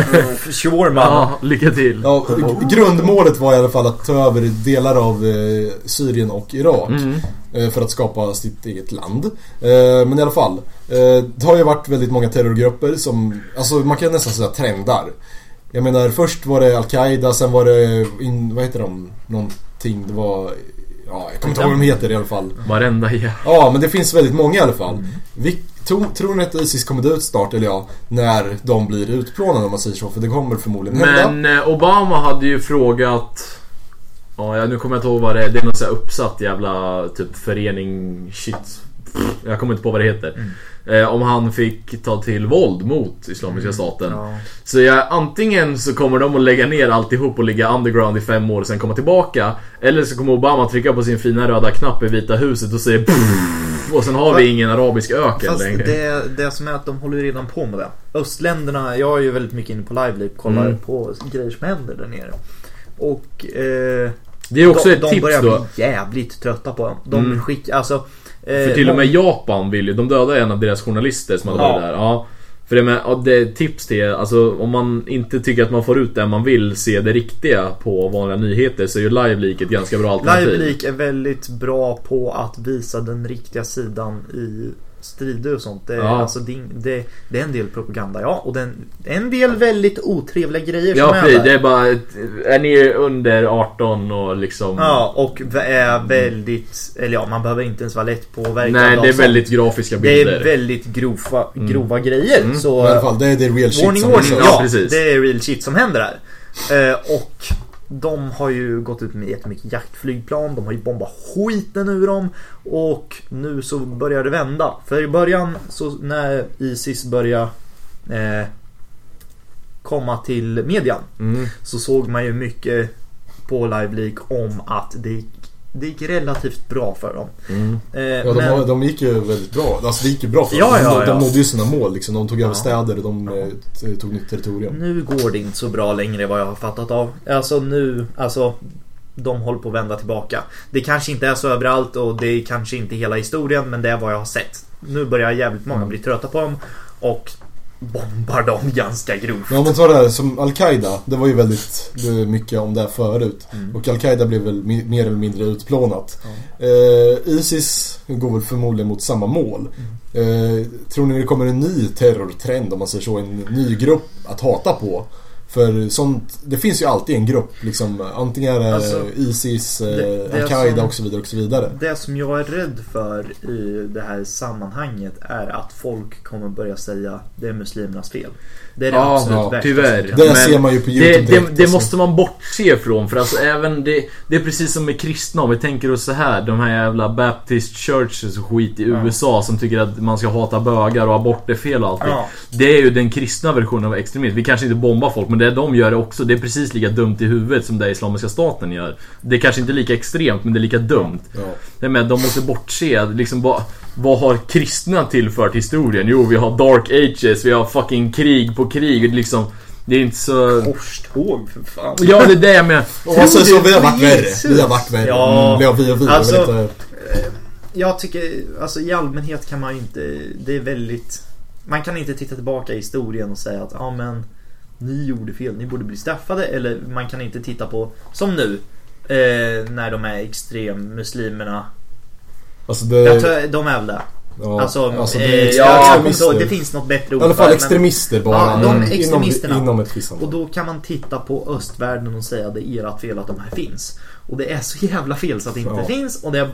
sure man. Ja, lycka till. Ja, grundmålet var i alla fall att ta över delar av eh, Syrien och Irak. Mm. eh, För att skapa sitt eget land. Eh, Men i alla fall. eh, Det har ju varit väldigt många terrorgrupper som, alltså man kan nästan säga trendar. Jag menar först var det Al-Qaida, sen var det, in, vad heter de? Någonting, det var, ja jag kommer inte ihåg vad de heter i alla fall. Varenda jävel. Ja, men det finns väldigt många i alla fall. Vi, tro, tror ni att Isis kommer dö ut snart, eller ja, när de blir utplånade om man säger så? För det kommer förmodligen hända. Men Obama hade ju frågat... Ja, nu kommer jag inte ihåg vad det är. Det är något så här uppsatt jävla typ förening... Shit. Jag kommer inte på vad det heter. Eh, om han fick ta till våld mot Islamiska staten. Ja. Så jag, antingen så kommer de att lägga ner alltihop och ligga underground i fem år och sen komma tillbaka. Eller så kommer Obama trycka på sin fina röda knapp i Vita huset och säga Och sen har vi ingen arabisk öken Fast längre. det, det som är att de håller redan på med det. Östländerna, jag är ju väldigt mycket inne på Lively kollar Mm. på grejer som händer där nere. Och eh, Det är också de, ett de tips börjar då. bli jävligt trötta på dem. De Mm. skickar, alltså... eh, För till och med Japan vill ju, de dödade en av deras journalister som hade Ja. varit där. Ja. För det, med, ja, det är tips till alltså om man inte tycker att man får ut det man vill se det riktiga på vanliga nyheter så är ju LiveLeak ett ganska bra alternativ. Liveleak är väldigt bra på att visa den riktiga sidan i strider och sånt. Det, är- Ja. alltså, det, det, det är en del propaganda, ja. Och den, en del väldigt otrevliga grejer Ja som är precis, där. det är bara, är ni under 18 och liksom... Ja, och är väldigt, eller ja, man behöver inte ens vara lätt påverkad Nej, det är väldigt grafiska Det bilder. är väldigt grova, grova grejer. Mm. Så i alla fall, det är det real shit warning som warning. Ja, ja, precis. det är real shit som händer här. Eh, och de har ju gått ut med jättemycket jaktflygplan, de har ju bombat skiten ur dem och nu så börjar det vända. För i början så när Isis började eh, komma till median Mm. så såg man ju mycket på LiveLeak om att det det gick relativt bra för dem. Mm. Eh, Ja, de, men, de gick ju väldigt bra. Alltså det gick ju bra för Ja, dem. ja, de, ja. de nådde ju sina mål liksom. De tog över Ja. städer, de eh, tog nytt territorium. nu går det inte så bra längre vad jag har fattat av. Alltså nu, alltså de håller på att vända tillbaka. Det kanske inte är så överallt och det är kanske inte hela historien men det är vad jag har sett. Nu börjar jävligt många bli trötta på dem och bombar dem ganska grovt. Men om man tar det här som Al-Qaida, det var ju väldigt mycket om det här förut. Mm. Och Al-Qaida blev väl mer eller mindre utplånat. Eh, Isis går väl förmodligen mot samma mål. Mm. Eh, tror ni det kommer en ny terrortrend om man säger så? En ny grupp att hata på? För sånt, det finns ju alltid en grupp liksom. Antingen är det Alltså, Isis, eh, Al-Qaida och så vidare och så vidare. Det som jag är rädd för i det här sammanhanget är att folk kommer börja säga det är muslimernas fel. Det är det Ja, absolut ja, värsta tyvärr. Det Men ser man ju på YouTube Det, det, direkt, det alltså. måste man bortse ifrån för alltså även det, det är precis som med kristna om vi tänker oss så här De här jävla Baptist churches och skit i Ja. USA som tycker att man ska hata bögar och abort är fel och allt det. Ja. Det är ju den kristna versionen av extremism. Vi kanske inte bombar folk men det de gör är också Det är precis lika dumt i huvudet som det Islamiska staten gör. Det är kanske inte lika extremt men det är lika dumt. Ja. Det med de måste bortse, liksom vad, vad har kristna tillfört historien? Jo, vi har dark ages, vi har fucking krig på krig, liksom Det är inte så... Korståg för fan. Ja, det är det jag menar. Och så, så vi har varit värre. Vi har varit värre. Ja. Mm. Vi och vi. Alltså- Alltså, lite, Jag tycker, alltså i allmänhet kan man ju inte, det är väldigt Man kan inte titta tillbaka i historien och säga att ja men Ni gjorde fel, ni borde bli straffade eller man kan inte titta på Som nu eh, När de är extremmuslimerna alltså det... Jag tror, de är väl det ja, Alltså, alltså eh, det är extremister. ihåg, det finns något bättre ord I alla fall det, men- extremister bara. Ja, de extremisterna. Inom, inom ett visst Och då kan man titta på östvärlden och säga det är ert fel att de här finns. Och det är så jävla fel så att det inte Ja. finns och det jag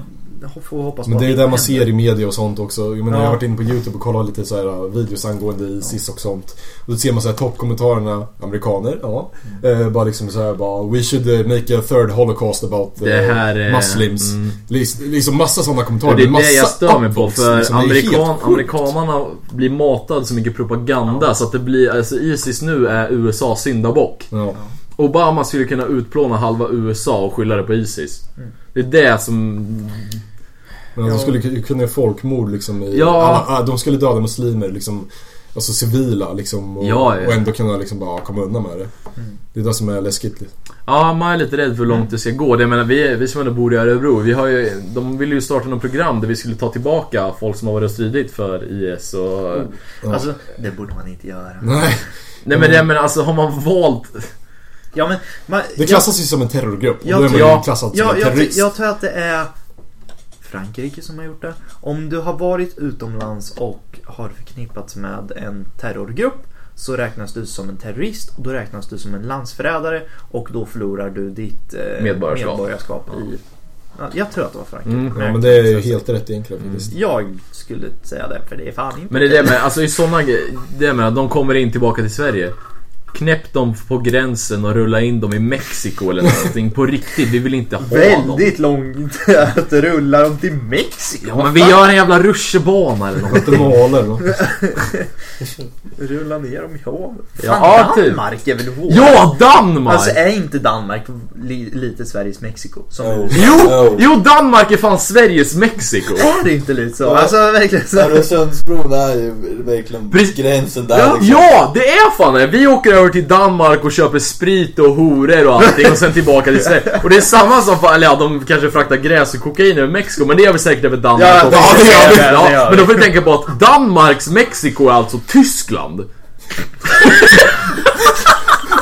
får hoppas på Men det är inte det man ser i media och sånt också. Jag menar Ja. jag har varit inne på YouTube och kollat lite så här uh, videos angående Isis och sånt. Och då ser man så här toppkommentarerna, amerikaner, ja. Mm. Eh, bara liksom så här bara We should eh, make a third holocaust about eh, Det här är... muslims. Mm. Liksom massa sådana kommentarer. det är massa det jag stör mig på för liksom. Amerikan, amerikanerna blir matade så mycket propaganda så att det blir, alltså Isis nu är USA syndabock. Ja. Obama skulle kunna utplåna halva USA och skylla det på Isis. Mm. Det är det som... Men de skulle ku- kunna göra folkmord liksom i, Ja. alla, De skulle döda muslimer liksom Alltså civila liksom och, Ja, ja. och ändå kunna liksom bara komma undan med det. Mm. Det är det som är läskigt. Ja, man är lite rädd för hur långt det ska gå. Det jag menar, vi, vi som ändå bor i Örebro, vi har ju, de ville ju starta något program där vi skulle ta tillbaka folk som har varit och stridit för IS och... Ja. Alltså, det borde man inte göra. Nej, Nej men det, men alltså har man valt... Ja men, man, det klassas ju som en terrorgrupp och Jag då är man ju klassad som jag, en jag, terrorist. jag tror att det är Frankrike som har gjort det. Om du har varit utomlands och har förknippats med en terrorgrupp så räknas du som en terrorist och då räknas du som en landsförrädare och då förlorar du ditt eh, Medborgarskap. medborgarskap i... Ja, jag tror att det var Frankrike. Mm. Ja men det är ju helt rätt egentligen faktiskt. Jag skulle säga det för det är fan inte Men det är det med, alltså i såna grejer, det med att de kommer in tillbaka till Sverige. Knäpp dem på gränsen och rulla in dem i Mexiko eller någonting. På riktigt, vi vill inte ha dem. Väldigt långt att rulla dem till Mexiko. Ja men vi gör en jävla rutschbana eller något. Guatemala eller något. Rulla ner dem i havet. Ja, Fan, typ. Danmark är väl hårt? Ja, Danmark! Alltså är inte Danmark li, lite Sveriges Mexiko? Som Jo. USA? Jo, Oh. jo, Danmark är fan Sveriges Mexiko. Är det inte lite så? Ja. Alltså verkligen så. Öresundsbron är ju verkligen Precis. gränsen där Ja, liksom. ja, det är fan det. Vi åker över till Danmark och köper sprit och horor och allting och sen tillbaka till Sverige. Och det är samma som, eller ja, de kanske fraktar gräs och kokain över Mexiko, men det gör vi säkert över Danmark Ja, också. ja, det gör vi. Ja, Det gör vi. men då får vi tänka på att Danmarks Mexiko är alltså Tyskland.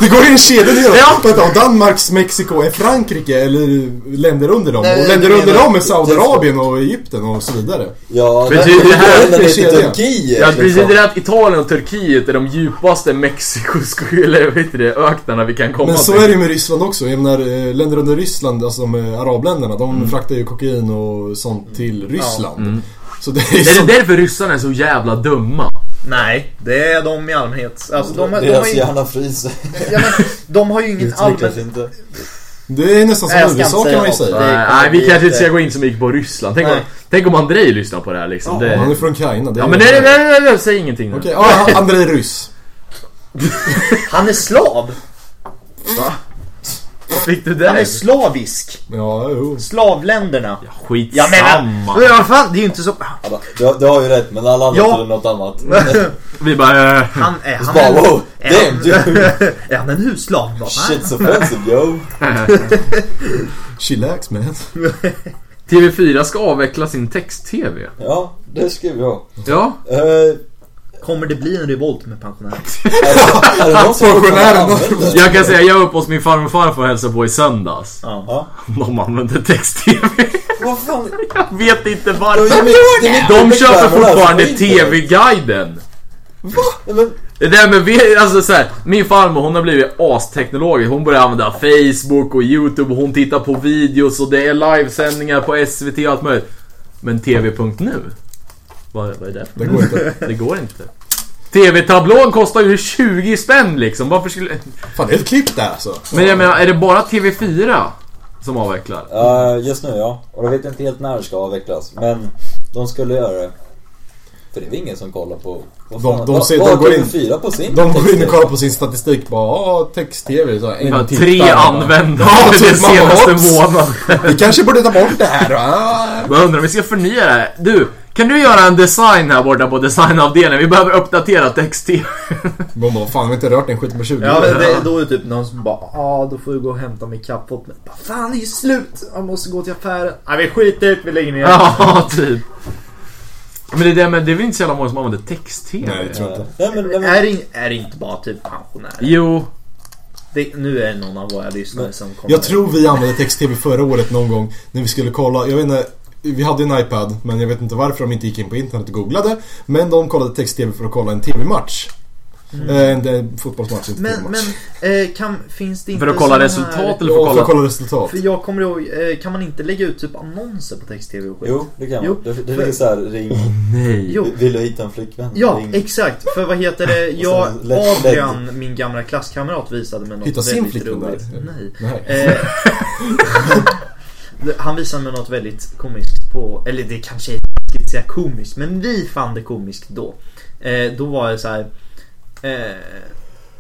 Det går ju en kedja neråt. Ja. Vänta, och Danmarks Mexiko är Frankrike eller länder under dem? Nej, och länder under dem är Saudiarabien och Egypten och så vidare. Ja, Betyder det det här- till kedja? Turkiet Ja, liksom. betyder det att Italien och Turkiet är de djupaste Mexiko, eller vad heter det, öknarna vi kan komma Men så till? är det ju med Ryssland också. Jag menar, eh, länder under Ryssland, alltså de eh, arabländerna, de fraktar ju kokain och sånt till Ryssland. Mm. Så det är Det är så... därför ryssarna är så jävla dumma. Nej, det är de i allmänhet. Alltså de, har- de, har Deras ju, hjärna fryser. ja, men, de har ju inget allmänt... inte. Det är nästan som USA kan man ju säga Nej, nej, vi kanske inte ska gå in så mycket på Ryssland. Tänk om, tänk om Andrei lyssnar på det här liksom. det... Han är från Ukraina. Ja men nej, nej, nej, nej, säg ingenting nu. Okej, ja, Andrei ryss. Han är slav! Fick du Han är slavisk! Ja, jo. Slavländerna. Ja, Jag skitsamma. menar, men vad fan, det är ju inte så... Ja, du, du har ju rätt, men alla andra Ja. något annat. Vi bara... Eh, Han är... Han bara är, wow, är, damn dude. han, är han en husslav? Bara, Shit's offensive yo. Chillax man. TV4 ska avveckla sin text-TV. Ja, det skrev jag. Ja, Eh, Kommer det bli en revolt med pensionärer? Pensionärerna. använder jag kan säga jag var uppe hos min farmor och farfar och hälsade på i söndags. Ja. De använde text-TV. Vad fan? Jag vet inte varför. De köper fortfarande. TV-guiden. Men, Det där med, vi- alltså så här, min farmor hon har blivit asteknologisk. Hon börjar använda Facebook och YouTube och hon tittar på videos och det är livesändningar på SVT och allt möjligt. Men TV.nu? Vad, vad är det för Det går inte. Det går inte. TV-tablån kostar ju 20 spänn liksom. Varför skulle... Fan det är ett klipp där alltså. Men jag menar, är det bara TV4 som avvecklar? eh, just nu ja. Och jag vet inte helt när det ska avvecklas. Men de skulle göra det. För det är väl ingen som kollar på... Vad De- fan, de vad- ser- vad de går in- TV4 på sin De går in och kollar på sin statistik bara, ja text-tv. Så en Ja, tre användare Ja, den typ, bara, senaste månaden. Vi kanske borde ta bort det här. Ah. Jag undrar om vi ska förnya det här. Du, kan du göra en design här borta på designavdelningen? Vi behöver uppdatera text-tv. De bara, fan vi har inte rört den skiten på 20 Ja år. men det, då är det typ någon som bara ja då får vi gå och hämta min. Men bara, fan det är ju slut! Jag måste gå till affären. Nej vi skiter i det, vi lägger ner. Ja, typ. Men det, är det, men det är väl inte så jävla många som använder text-tv? Nej, det tror jag inte. Nej, men, men, Är, det, är det inte bara typ pensionärer? Jo, Det, nu är det någon av våra lyssnare som kommer. Jag tror vi använde text-tv förra året någon gång när vi skulle kolla, jag vet inte vi hade en iPad, men jag vet inte varför de inte gick in på internet och googlade. Men de kollade text-tv för att kolla en TV-match. Eh, en, en fotbollsmatch, inte Men, TV-match. men eh, kan, finns det inte för att kolla såna här- resultat eller för Ja, att för att kolla... kolla resultat. För jag kommer ihåg, eh, kan man inte lägga ut typ annonser på text-tv och skit? jo, det kan Jo, man. Det, det för- ligger såhär, ring. Nej. Jo. Vill du hitta en flickvän? Ja, ring. exakt. För vad heter det? Jag, Adrian, min gamla klasskamrat, visade mig något Hitta sin väldigt flickvän roligt. där. Nej. Nej. Eh, han visade mig något väldigt komiskt på, eller det kanske är ska inte säga komiskt, men vi fann det komiskt då. Eh, då var det så här. Eh,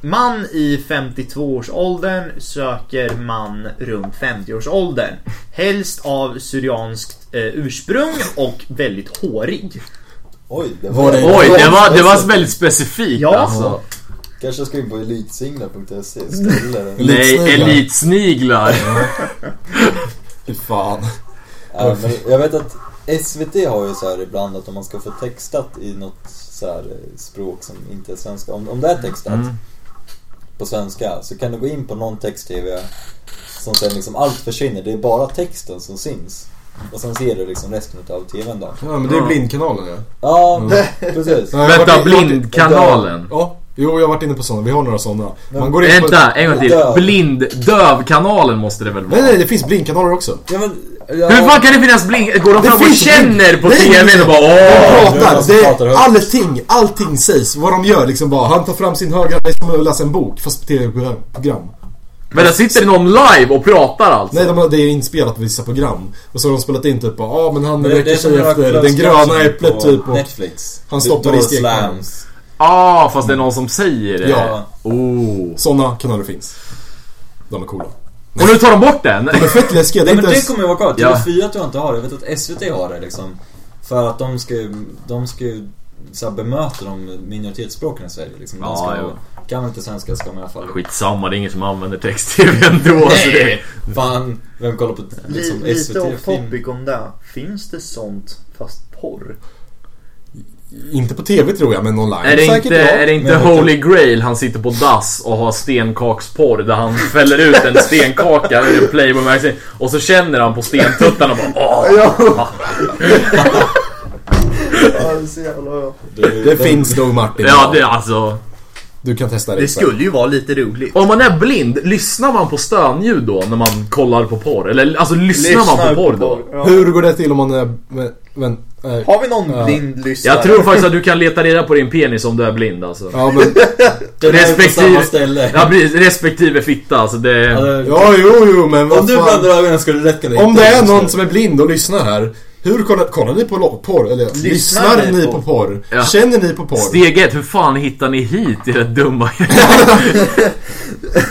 man i 52-årsåldern söker man runt 50-årsåldern. Helst av syrianskt eh, ursprung och väldigt hårig. Oj, det Var det- Oj, det var, det var väldigt specifikt Ja. alltså. Kanske ska in på elitsinglar.se. Nej, Elitsniglar. Fy fan. Ja, men jag vet att SVT har ju så här ibland att om man ska få textat i något så här eh, språk som inte är svenska. Om, om det är textat Mm. på svenska så kan du gå in på någon text-tv som sen liksom allt försvinner. Det är bara texten som syns. Och sen ser du liksom resten av TVn då. Ja men det är blindkanalen ja. Ja, precis. Jag har Vänta, blindkanalen. Ja, jo jag har varit inne på sådana. Vi har några sådana. Man går in på... Vänta, en gång till. Döv. Blind-dövkanalen måste det väl vara? Nej nej, det finns blindkanaler också. Ja, men, ja, Hur fan kan det finnas blind... Går de Det fram och finns känner på TVn och bara De åh? är pratar, det pratar allting, allting sägs. Vad de gör liksom bara. Han tar fram sin högra, det är som att läsa en bok fast på tv-program. Men där sitter någon live och pratar alltså? Nej, de har, det är inspelat på vissa program. Och så har de spelat in typ ja ah, men han räcker sig efter den gröna äpplet på typ. Och Netflix. Han stoppar i stekpannan. slams. Ah, fast det är någon som säger det? Ja. Oh. sådana kanaler finns. De är coola. Och nu tar de bort den? De är fett läskiga. Det Nej är men inte det ens... kommer ju vara kvar. Ja. TV4 tror jag inte har det. Jag vet att SVT har det liksom. För att de ska ju, de ska ju så här, bemöta de minoritetsspråken i Sverige liksom. Ja, ska, jo. kan väl inte svenska ska man i alla fall. Skitsamma, det är ingen som använder text-tv ändå. så det... Nej! Fan, vem kollar på liksom, Li, lite SVT off topic om det. Finns det sånt fast porr? Inte på TV tror jag, men online. Är det Säkert inte, är det inte Men Holy Grail han sitter på dass och har stenkaksporr där han fäller ut en stenkaka ur en Playboy magasin och så känner han på stentuttarna och bara åh. Ja, det bra. Det finns nog Martin. Ja, det alltså. Du kan testa det. Det skulle ju vara lite roligt. Om man är blind, lyssnar man på stönljud då när man kollar på porr? Eller alltså lyssnar man på porr då? Ja. Hur går det till om man är... Men, men, äh, Har vi någon Ja. blind lyssnare? Jag tror faktiskt att du kan leta reda på din penis om du är blind alltså. ja men... På Respektive-. Ja respektive fitta alltså det... Ja, jo, jo, men om vad du fan. blandar ögonen ska du rätt kunna Om det är någon som är blind och lyssnar här. Hur kollar, kollar ni på porr? Eller lyssnar, ni ni på- på, porr? Ja. Känner ni på porr? Steg ett, hur fan hittar ni hit era dumma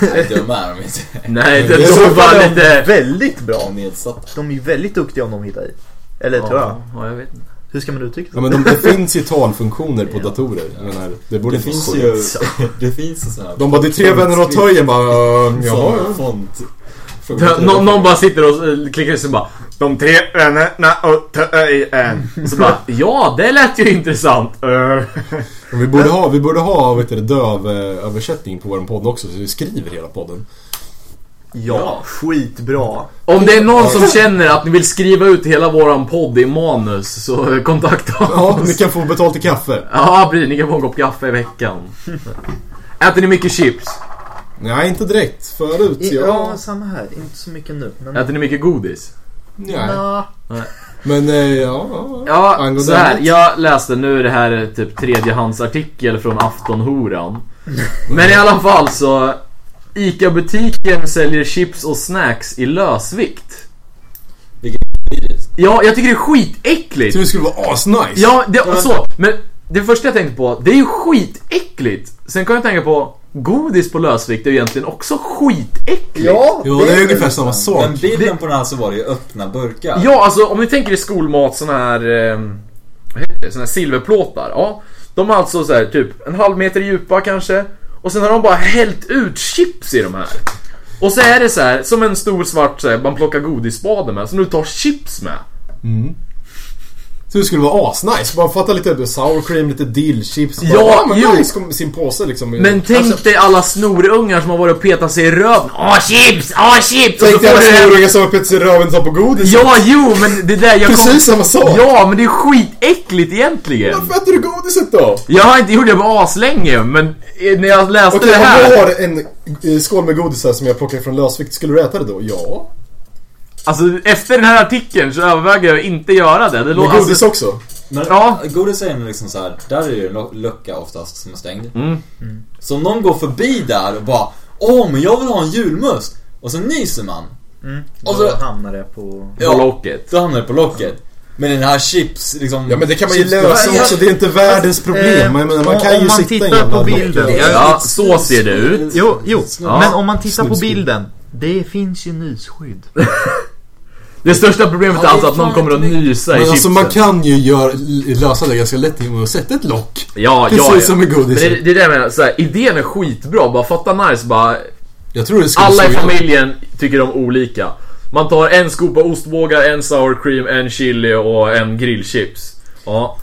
Nej, dumma är de inte. Nej, det Det är är så så bara De är lite... väldigt bra. De är nedsatta. De är ju väldigt duktiga om de hittar i. Eller tror jag. Ja, jag vet inte. Hur ska man uttrycka Ja det? men de, det finns ju talfunktioner på datorer. Jag menar, det borde Det vara ju, det finns ju sådana här De bara, det är tre vänner åt höjen bara, "Ehm, jaha, ja. font, Nå, någon bara sitter och eh, klickar och bara De tre vännerna och en. Så bara Ja, det lät ju intressant. Vi borde ha, vi borde ha vet du, dövöversättning på vår podd också, så vi skriver hela podden. Ja, skitbra. Om det är någon som känner att ni vill skriva ut hela våran podd i manus så kontakta Ja, oss. ni kan få betalt i kaffe. Ja, precis. Ni kan få en kopp kaffe i veckan. Äter ni mycket chips? Nej, inte direkt. Förut, I, ja. ja, samma här. Inte så mycket nu. Men... Äter ni mycket godis? Nej. Nå. Men, eh, ja, ja. Ja, Angående så här. Jag läste nu det här är typ tredjehandsartikel från Aftonhoran. Men i alla fall så ICA-butiken säljer chips och snacks i lösvikt. Iris. Ja, jag tycker det är skitäckligt. Så det skulle vara asnice. Ja, det, så. Men det första jag tänkte på, det är ju skitäckligt. Sen kan jag tänka på, godis på lösvikt är ju egentligen också skitäckligt. Ja, Jo, det är ungefär samma sak. Men bilden på den här så var det ju öppna burkar. Ja, alltså om ni tänker i skolmat såna här... Eh, vad heter det? Såna här silverplåtar. Ja. De har alltså så här, typ en halv meter djupa kanske. Och sen har de bara hällt ut chips i de här. Och så är det så här, som en stor svart så här, man plockar godisspade med, som du tar chips med. Så det skulle vara asnice. Bara fatta lite sour cream, lite dillchips. Bara, Ja, men jo. nice, kom- sin påse liksom. Men tänk dig alla snorungar som har varit och petat sig i röven. Åh chips! Åh chips! Tänk dig alla du snorungar som har petsat röven tar på godis. Ja, jo, men det där jag Precis samma sak. Ja, men det är skitäckligt egentligen. Varför äter du godiset då? Jag har inte gjort det på aslänge, men eh, när jag läste Okej, det om här. jag har en eh, skål med godis här som jag plockar från lösvikt, skulle du äta det då? Ja. Alltså efter den här artikeln så överväger jag att inte göra det. det Med låter, godis alltså, också? Men Ja. godis är ju liksom så här, där är det ju en lu- lucka oftast som är stängd. Mm. Så om någon går förbi där och bara Åh, men jag vill ha en julmust! Och så nyser man. Mm. Och Då så- hamnar det på... på locket. Då hamnar det på locket. Men den här chips, liksom... Ja men det kan man ju lösa Ja, också, det är inte världens problem. eh, man om- kan ju om man sitta tittar på bilden, ja. Ja, så ser det ut. Jo, jo. Ja. Men om man tittar på bilden. Det finns ju nysskydd. Det största problemet är alltså att någon kommer att nysa i Men alltså chipsen. man kan ju göra, lösa det ganska lätt genom att sätta ett lock. Ja, Precis ja, ja. som med Men godis. det, det är det jag menar, så här, idén är skitbra. Bara fatta nice, bara Jag tror det skulle alla i slå familjen tycker om olika. Man tar en skopa ostbågar, en sour cream, en chili och en grillchips. Ja.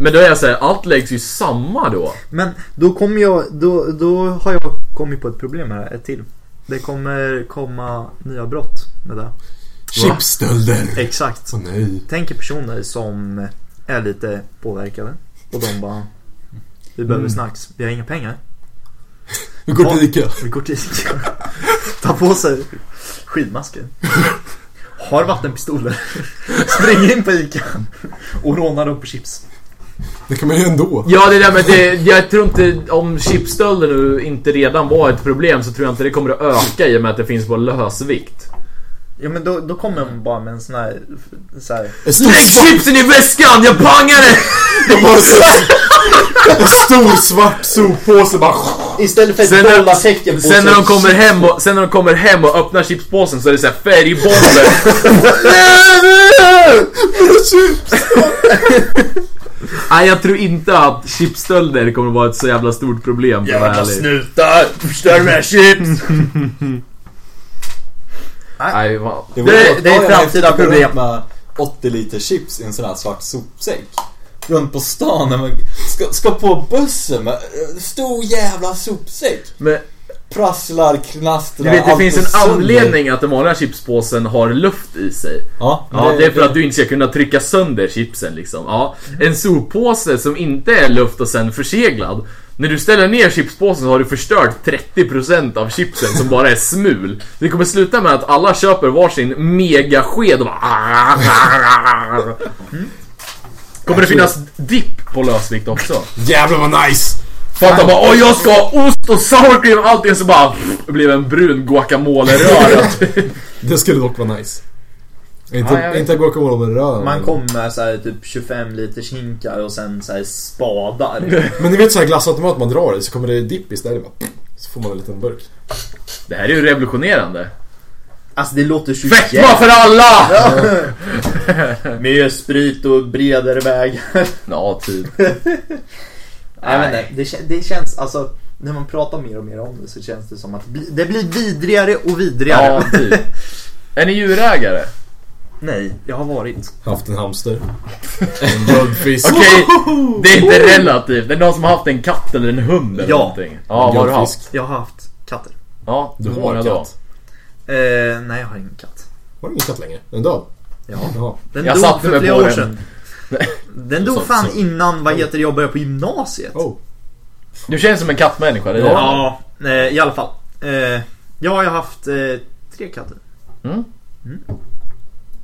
Men då är jag såhär, allt läggs ju samma då. Men då kommer jag, då, då har jag kommit på ett problem här, ett till. Det kommer komma nya brott med det. Chipsstölder. Exakt. Åh nej. Tänk er personer som är lite påverkade och de bara Vi behöver Mm. snacks, vi har inga pengar. Vi går till Ica. Vi går till Ica. Ta på sig skidmasker. Har vattenpistoler. Springer in på Ica. Och rånar dem på chips. Det kan man ju ändå. Ja, det där med det, jag tror inte, om chipsstölder nu inte redan var ett problem så tror jag inte det kommer att öka i och med att det finns på lösvikt. Ja men då, då kommer de bara med en sån här, så här svart, chipsen i väskan, jag pangar det! de har så, en stor svart soppåse bara... Istället för ett dollartecken på Sen när, de kommer hem och, sen när de kommer hem och öppnar chipspåsen så är det så här färgbomber. Nej, jag tror inte att chipsstölder kommer att vara ett så jävla stort problem. Jävla snutar! Förstör mina chips! Nej. Det, Det- det är ett framtida problem. Med 80 liter chips i en sån här svart sopsäck. Runt på stan när man ska, ska på bussen med eh, stor jävla sopsäck. Men Prasslar, knastrar, du vet, det allt finns en sönder. anledning att den vanliga chipspåsen har luft i sig. Ja, Ja, det är för att du inte ska kunna trycka sönder chipsen liksom. Ja, en soppåse som inte är luft och sen förseglad. När du ställer ner chipspåsen så har du förstört 30% av chipsen som bara är smul. Det kommer sluta med att alla köper varsin megasked och bara... Kommer det finnas dipp på lösvikt också? Jävlar vad nice! Fatta bara åh jag ska ha ost och sour cream och allting så bara det blev en brun guacamole-röra. Det skulle dock vara nice. Inte, Ja, inte guacamole med röd. Man kommer med så här, typ 25 liters hinkar och sen så här spadar. Men ni vet såhär glassautomat man drar i så kommer det dipp istället bara. Så får man en liten burk. Det här är ju revolutionerande. Alltså det låter så Fetma för alla! Mer sprit och bredare vägar. Ja, typ. Nej men det, det, det känns alltså när man pratar mer och mer om det så känns det som att det blir vidrigare och vidrigare. Ja, typ. Är ni djurägare? Nej, jag har varit. Haft en hamster. En guldfisk. Okej, det är inte relativt. Det är någon som har haft en katt eller en hund eller Ja. någonting. Ja, vad har du haft? Jag har haft katter. Ja, Du hur har många en då? katt. Eh, nej, jag har ingen katt. Har du ingen katt längre? Är den död? Ja. Jaha. Den Jag dog satte för mig flera på år den. sedan. Den dog Så- fan så- innan, vad heter det, jag började på gymnasiet. Oh. Du känns som en kattmänniska, det är det. Ja, eh, i alla fall. Eh, jag har ju haft eh, tre katter. Mm.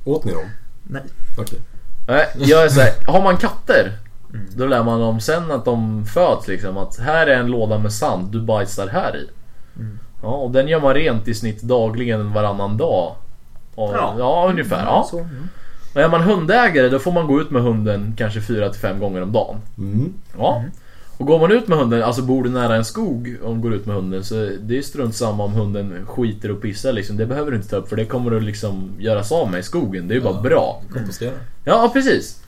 Åt ni dem? Nej. Okej. Nej, jag är så här, har man katter Mm. Då lär man dem sen att de föds liksom att här är en låda med sand, du bajsar här i. Mm. Ja, och den gör man rent i snitt dagligen varannan dag. Och, ja. Ja. ungefär. Ja. Så, mm. Och är man hundägare då får man gå ut med hunden kanske 4-5 gånger om dagen. Mm. Ja. Och går man ut med hunden, alltså bor du nära en skog och går ut med hunden så det är strunt samma om hunden skiter och pissar liksom. Det behöver du inte ta upp för det kommer du liksom göras av med i skogen. Det är ju bara bra. Kompostera. Ja, precis.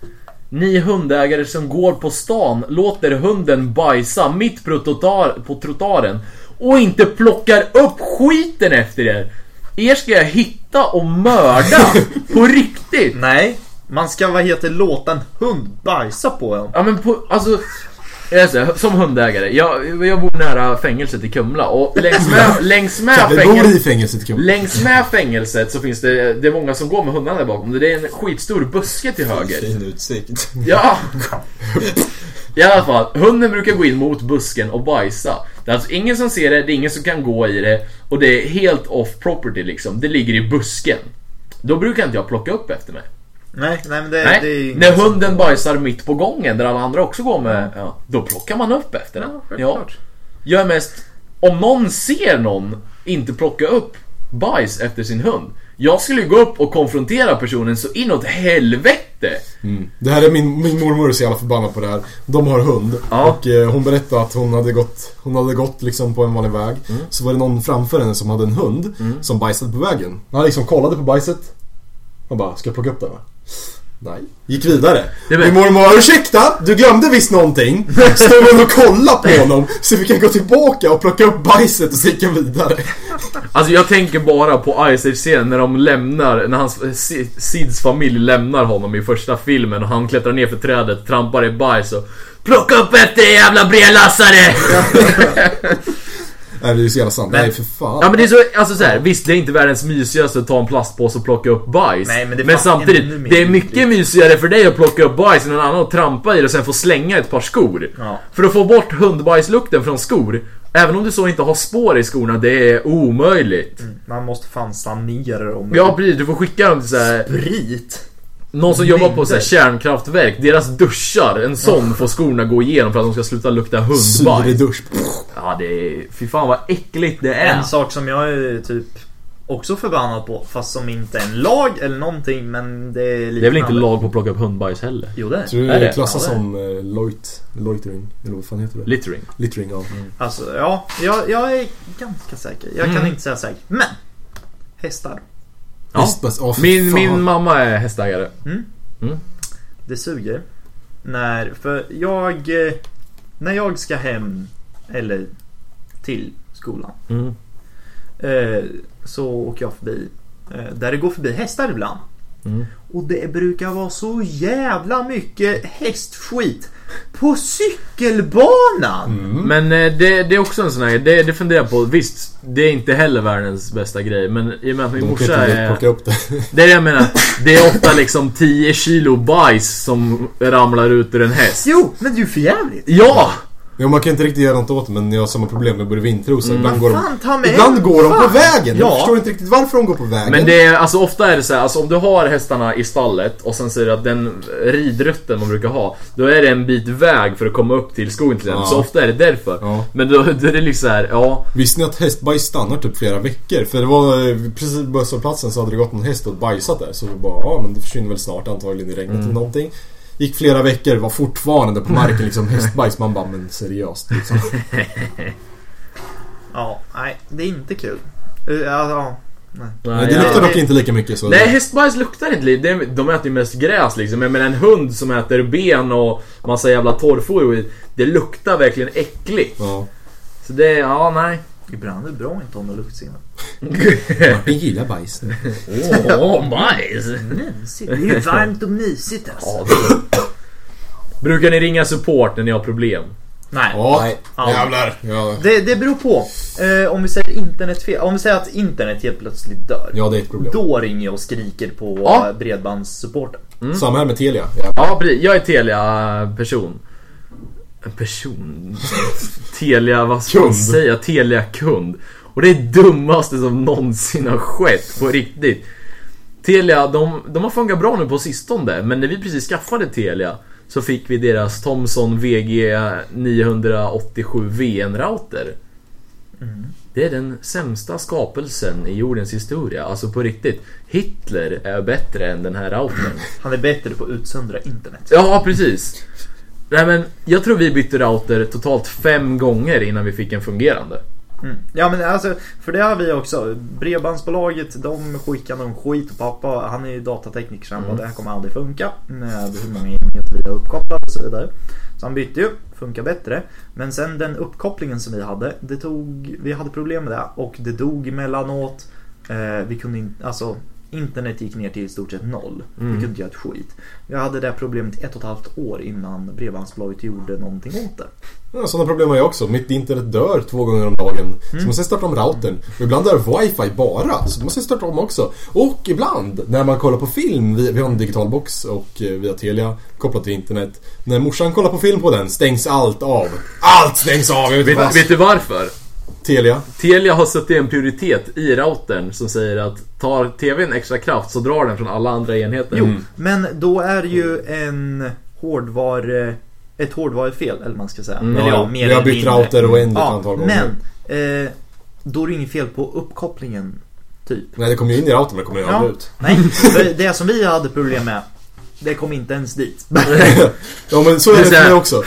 Ni hundägare som går på stan låter hunden bajsa mitt på, trottoar, på trottoaren och inte plockar upp skiten efter er. Er ska jag hitta och mörda på riktigt. Nej, man ska vad heter låta en hund bajsa på en. Ja men på, alltså jag är så här, som hundägare, jag, jag bor nära fängelset i Kumla och längs med, längs med fängelset i fängelset Kim. Längs med fängelset så finns det, det är många som går med hundarna där bakom. Det är en skitstor buske till höger. Fin utsikt. Ja! I alla fall, hunden brukar gå in mot busken och bajsa. Det är alltså ingen som ser det, det är ingen som kan gå i det och det är helt off property liksom. Det ligger i busken. Då brukar inte jag plocka upp efter mig. Nej, nej men det, Nej, det är ju när hunden bajsar mitt på gången där alla andra också går med, ja, då plockar man upp efter den. Ja, självklart. Jag är mest, om någon ser någon inte plocka upp bajs efter sin hund. Jag skulle gå upp och konfrontera personen så inåt helvete. Mm. Det här är min, min mormor är så jävla förbannad på det här. De har hund Ja. och eh, hon berättade att hon hade gått, hon hade gått liksom på en vanlig väg. Mm. Så var det någon framför henne som hade en hund som bajsade på vägen. Han liksom kollade på bajset. Han bara, ska jag plocka upp det va? Nej. Gick vidare. Min mormor, ursäkta? Du glömde visst någonting? Stod hon och kollade på honom så vi kan gå tillbaka och plocka upp bajset och han vidare. Alltså jag tänker bara på Ice Age-scenen när de lämnar, när hans, Si- Sids familj lämnar honom i första filmen och han klättrar ner för trädet, trampar i bajs och Plocka upp efter jävla brelassare! Nej det är ju så jävla sant. Men- Nej för fan. Ja men det är så, alltså så här, visst det är inte världens mysigaste att ta en plastpåse och plocka upp bajs. Nej, men det ännu samtidigt, det är mycket mysigare för dig att plocka upp bajs än någon annan att trampa i det och sen få slänga ett par skor. Ja. För att få bort hundbajslukten från skor, även om du så inte har spår i skorna, det är omöjligt. Man måste fan sanera dem. Ja precis, du får skicka dem till så här, Sprit. Någon som jobbar på så här kärnkraftverk, deras duschar, en sån får skorna gå igenom för att de ska sluta lukta hundbajs. Syredusch. Ja det är, fy fan vad äckligt det är. En sak som jag är typ också förbannad på, fast som inte är en lag eller någonting, men det är liknande. Det är väl inte lag på att plocka upp hundbajs heller? Jo det är. Tror du Är det det? klassas Ja, det är. som eh, loit, loitering? Eller vad fan heter det? Littering. Littering, ja. Alltså, ja, jag, jag är ganska säker. Jag kan Mm. inte säga säker. Men! Hästar. Ja. Hästbajs, åh, fy Min, fan. min mamma är hästägare. Det suger. När, för jag... eh, När jag ska hem, eller till skolan. Mm. Eh, så åker jag förbi eh, där det går förbi hästar ibland. Mm. Och det brukar vara så jävla mycket hästskit på cykelbanan. Mm. Men eh, det, det är också en sån här det, det funderar jag på. Visst, det är inte heller världens bästa grej. Men i och med att min De kan morsa inte är... plocka upp det. Det är det jag menar. Det är ofta liksom 10 kilo bajs som ramlar ut ur en häst. Jo, men det är ju för jävligt. Ja! Jo, man kan inte riktigt göra något åt det men jag har samma problem med både vinterosar. Ibland går de, Fan, ta med ibland går de på vägen. Jag Ja. förstår inte riktigt varför de går på vägen. Men det är, alltså ofta är det så här, alltså om du har hästarna i stallet och sen säger du att den ridrutten man brukar ha, då är det en bit väg för att komma upp till skogen till exempel. Ja. Så ofta är det därför. Ja. Men då, då är det liksom så här, ja. Visste ni att hästbajs stannar typ flera veckor? För det var eh, precis vid busshållplatsen så hade det gått någon häst och bajsat där. Så vi bara, ja men det försvinner väl snart antagligen i regnet Mm. eller någonting. Gick flera veckor, var fortfarande på marken liksom hästbajs. Man bara, men seriöst liksom. Ja, nej, det är inte kul. Uh, ja, nej. Nej, det luktar dock inte lika mycket så. Nej, hästbajs luktar inte. Det- De äter ju mest gräs liksom. Men en hund som äter ben och massa jävla torrfoder Det luktar verkligen äckligt. Ja. Så det, ja nej. Ibland är det bra att inte ha några luktsinne. Martin gillar bajs. Åh, bajs! Mysigt. Det är ju varmt och mysigt alltså. Brukar ni ringa support när ni har problem? Nej. Ja, Nej. jävlar. Ja. Det, det beror på. Eh, om vi säger internetfel. Om vi säger att internet helt plötsligt dör. ja, det är ett problem. Då ringer jag och skriker på Ja. bredbandssupporten. Samma här med Telia. Ja. Ja. Jag är Telia-person. En person? Telia, vad ska man säga? Telia-kund. Och det är det dummaste som någonsin har skett på riktigt. Telia, de, de har funkat bra nu på sistone, men när vi precis skaffade Telia så fick vi deras Thomson VG 987 VN-router. Det är den sämsta skapelsen i jordens historia. Alltså på riktigt. Hitler är bättre än den här routern. Han är bättre på att utsöndra internet. Ja, precis. Nej men, jag tror vi bytte router totalt fem gånger innan vi fick en fungerande. Mm. Ja men alltså, för det har vi också. Bredbandsbolaget, de skickar någon skit och pappa, han är ju datatekniker så han bara det här kommer aldrig funka med hur många enheter vi har uppkopplat och så vidare. Så han bytte ju, funkar bättre. Men sen den uppkopplingen som vi hade, det tog, vi hade problem med det och det dog emellanåt. Eh, vi kunde inte, alltså internet gick ner till i stort sett noll. Vi kunde inte göra ett skit. Vi hade det problemet i ett och ett halvt år innan Bredbandsbolaget gjorde någonting åt det. Ja, sådana problem har jag också. Mitt internet dör två gånger om dagen. Så måste jag starta om routern. Och ibland dör wifi bara. Så då måste jag starta om också. Och ibland när man kollar på film. Vi, vi har en digital box och eh, via Telia kopplat till internet. När morsan kollar på film på den stängs allt av. Allt stängs av! Jag vet inte Vet, vet du varför? Telia. Telia har satt en prioritet i routern som säger att tar TVn extra kraft så drar den från alla andra enheter. Jo, men då är ju en hårdvare... Ett hårdvarufel, eller man ska säga. Mm. Eller Ja, mer vi har bytt mindre. router oändligt Ja, antal gånger. men eh, då är det inget fel på uppkopplingen, typ. Nej, det kommer ju in i routern men det kommer ju aldrig Ja. ut. Nej, det som vi hade problem med, det kom inte ens dit. Ja men så är Det för mig också.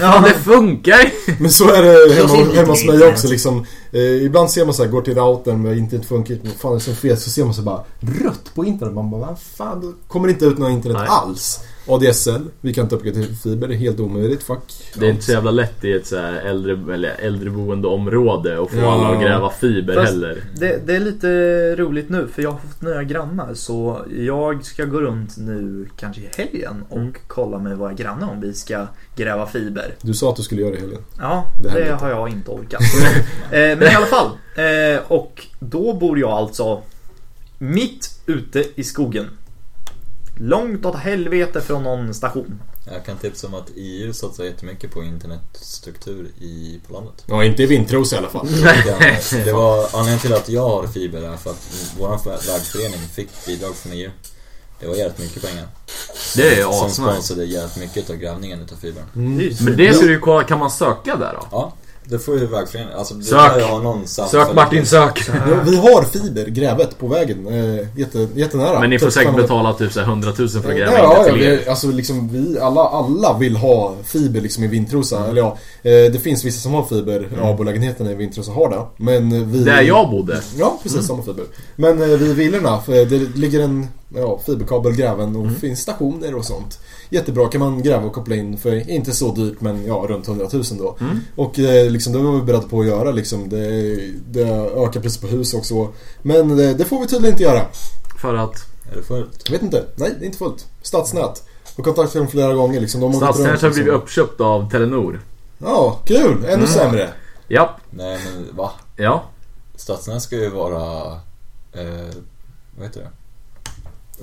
Ja, det funkar! Men så är det hemma, hemma hos mig också liksom. Eh, ibland ser man så här, går till routern men internet funkar inte. Fan är det som fel? Så ser man så bara rött på internet. Man bara, vad fan? Det kommer inte ut något internet Nej. alls. ADSL, vi kan inte uppgradera till fiber. Det är helt omöjligt. Fuck. Det är inte så jävla lätt i ett så här äldre, eller äldreboendeområde att få Ja. alla att gräva fiber Fast- heller. Det, det är lite roligt nu, för jag har fått nya grannar. Så jag ska gå runt nu, kanske i helgen, och Mm. kolla med våra grannar om vi ska gräva fiber. Du sa att du skulle göra det i helgen. Ja, Det det, har jag inte orkat. eh, men i alla fall. Eh, och då bor jag alltså mitt ute i skogen. Långt åt helvete från någon station. Jag kan tipsa om att EU satsar jättemycket på internetstruktur i, på landet. Ja, inte i Vintrosa i alla fall. Det var anledningen till att jag har fiber är för att vår vägförening fick bidrag från EU. Det var jävligt mycket pengar. Det är Som asnice. sponsrade jävligt mycket av grävningen utav fibern. Ju Men det ska du ju kolla, kan man söka där då? Ja, det får ju vägföreningen. Alltså, det Sök. ha någon Sök Martin, sök! Ja, vi har fiber grävet på vägen. Eh, jätte, jättenära. Men ni får säkert betala typ så här 100 000 för att gräva Ja, in ja, det till er. vi, alltså liksom vi alla, alla vill ha fiber liksom i Vintrosa. Eller ja, eh, det finns vissa som har fiber. Abo-lägenheterna i Vintrosa har det. Men eh, vi... Där jag bodde. Ja, precis samma fiber. Men eh, vi villorna, för det ligger en ja, fiberkabel gräven och finns stationer och sånt. Jättebra, kan man gräva och koppla in för inte så dyrt men ja, runt 100 000 då. Och eh, liksom, det var vi beredda på att göra liksom. Det, det ökar priset på hus också. Men det, det får vi tydligen inte göra. För att Är det fullt? Jag vet inte. Nej, det är inte fullt. Stadsnät. Har kontaktat dem flera gånger liksom. De Stadsnät har liksom. blivit uppköpt av Telenor. Ja, kul! Ännu sämre. Ja, Nej men va? ja. Stadsnät ska ju vara... Eh, vad heter det?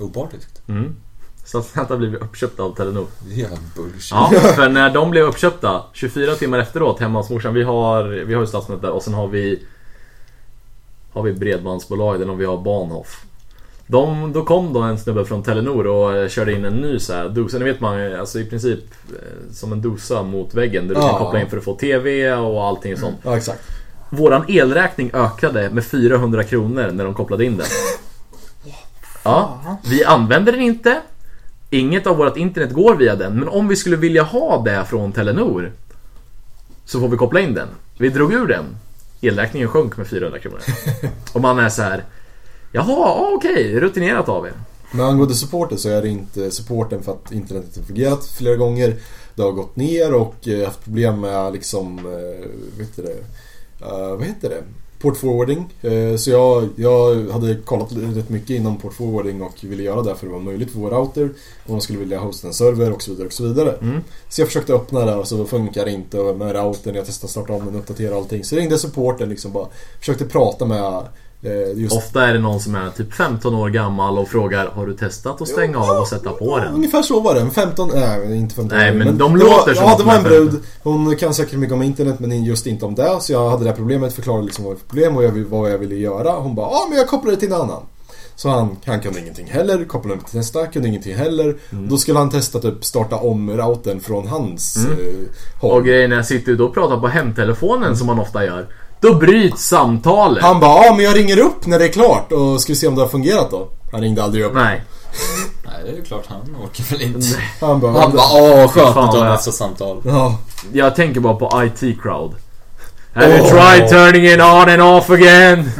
Opartiskt. Mm. Stadsnät har blivit uppköpt av Telenor. Jävla bullshit. Ja, för när de blev uppköpta 24 timmar efteråt hemma hos morsan. Vi har, vi har ju Stadsnät där och sen har vi Har vi Bredbandsbolaget eller om vi har Bahnhof. De, då kom då en snubbe från Telenor och eh, körde in en ny så här dosa. Ni vet man, alltså i princip eh, som en dosa mot väggen där du Ja. kan koppla in för att få TV och allting sånt. Ja, exakt. Våran elräkning ökade med 400 kronor när de kopplade in den. Ja, vi använder den inte. Inget av vårt internet går via den. Men om vi skulle vilja ha det från Telenor så får vi koppla in den. Vi drog ur den. Elräkningen sjönk med 400 kronor. Och man är så här. Jaha, ja, okej, rutinerat av er. Men angående supporten så är det inte supporten för att internetet har fungerat flera gånger. Det har gått ner och eh, haft problem med liksom, eh, vad heter det? Eh, vad heter det? Port forwarding. Eh, Så jag, jag hade kollat rätt mycket inom port forwarding och ville göra det för det var möjligt för vår router. Och de skulle vilja hosta en server och så vidare och så vidare. Mm. Så jag försökte öppna det och så funkar det inte och med routern. Jag testade starta om den, uppdatera allting. Så ringde supporten liksom bara. Försökte prata med just Ofta är det någon som är typ 15 år gammal och frågar Har du testat att stänga av och sätta på Ja, den? Ungefär så var det. En 15, nej inte 15 Nej, år, men de låter var, som Ja, det de var en 15. brud. Hon kan säkert mycket om internet men just inte om det. Så jag hade det här problemet, förklarade liksom vad det var problem och jag, vad jag ville göra. Hon bara, ja men jag kopplar det till en annan. Så han, han kunde ingenting heller, kopplade upp till nästa, kunde ingenting heller. Mm. Då skulle han testa typ starta om routern från hans eh, håll. Och grejen är, sitter då och pratar på hemtelefonen som man ofta gör. Då bryts samtalet. Han bara, ja men jag ringer upp när det är klart och ska vi se om det har fungerat då. Han ringde aldrig upp. Nej. Nej, det är ju klart han orkar väl inte. Han bara, Han bara åh skönt att ha vad- nästa samtal. ja. Jag tänker bara på IT crowd. Have you Åh. tried turning it on and off again?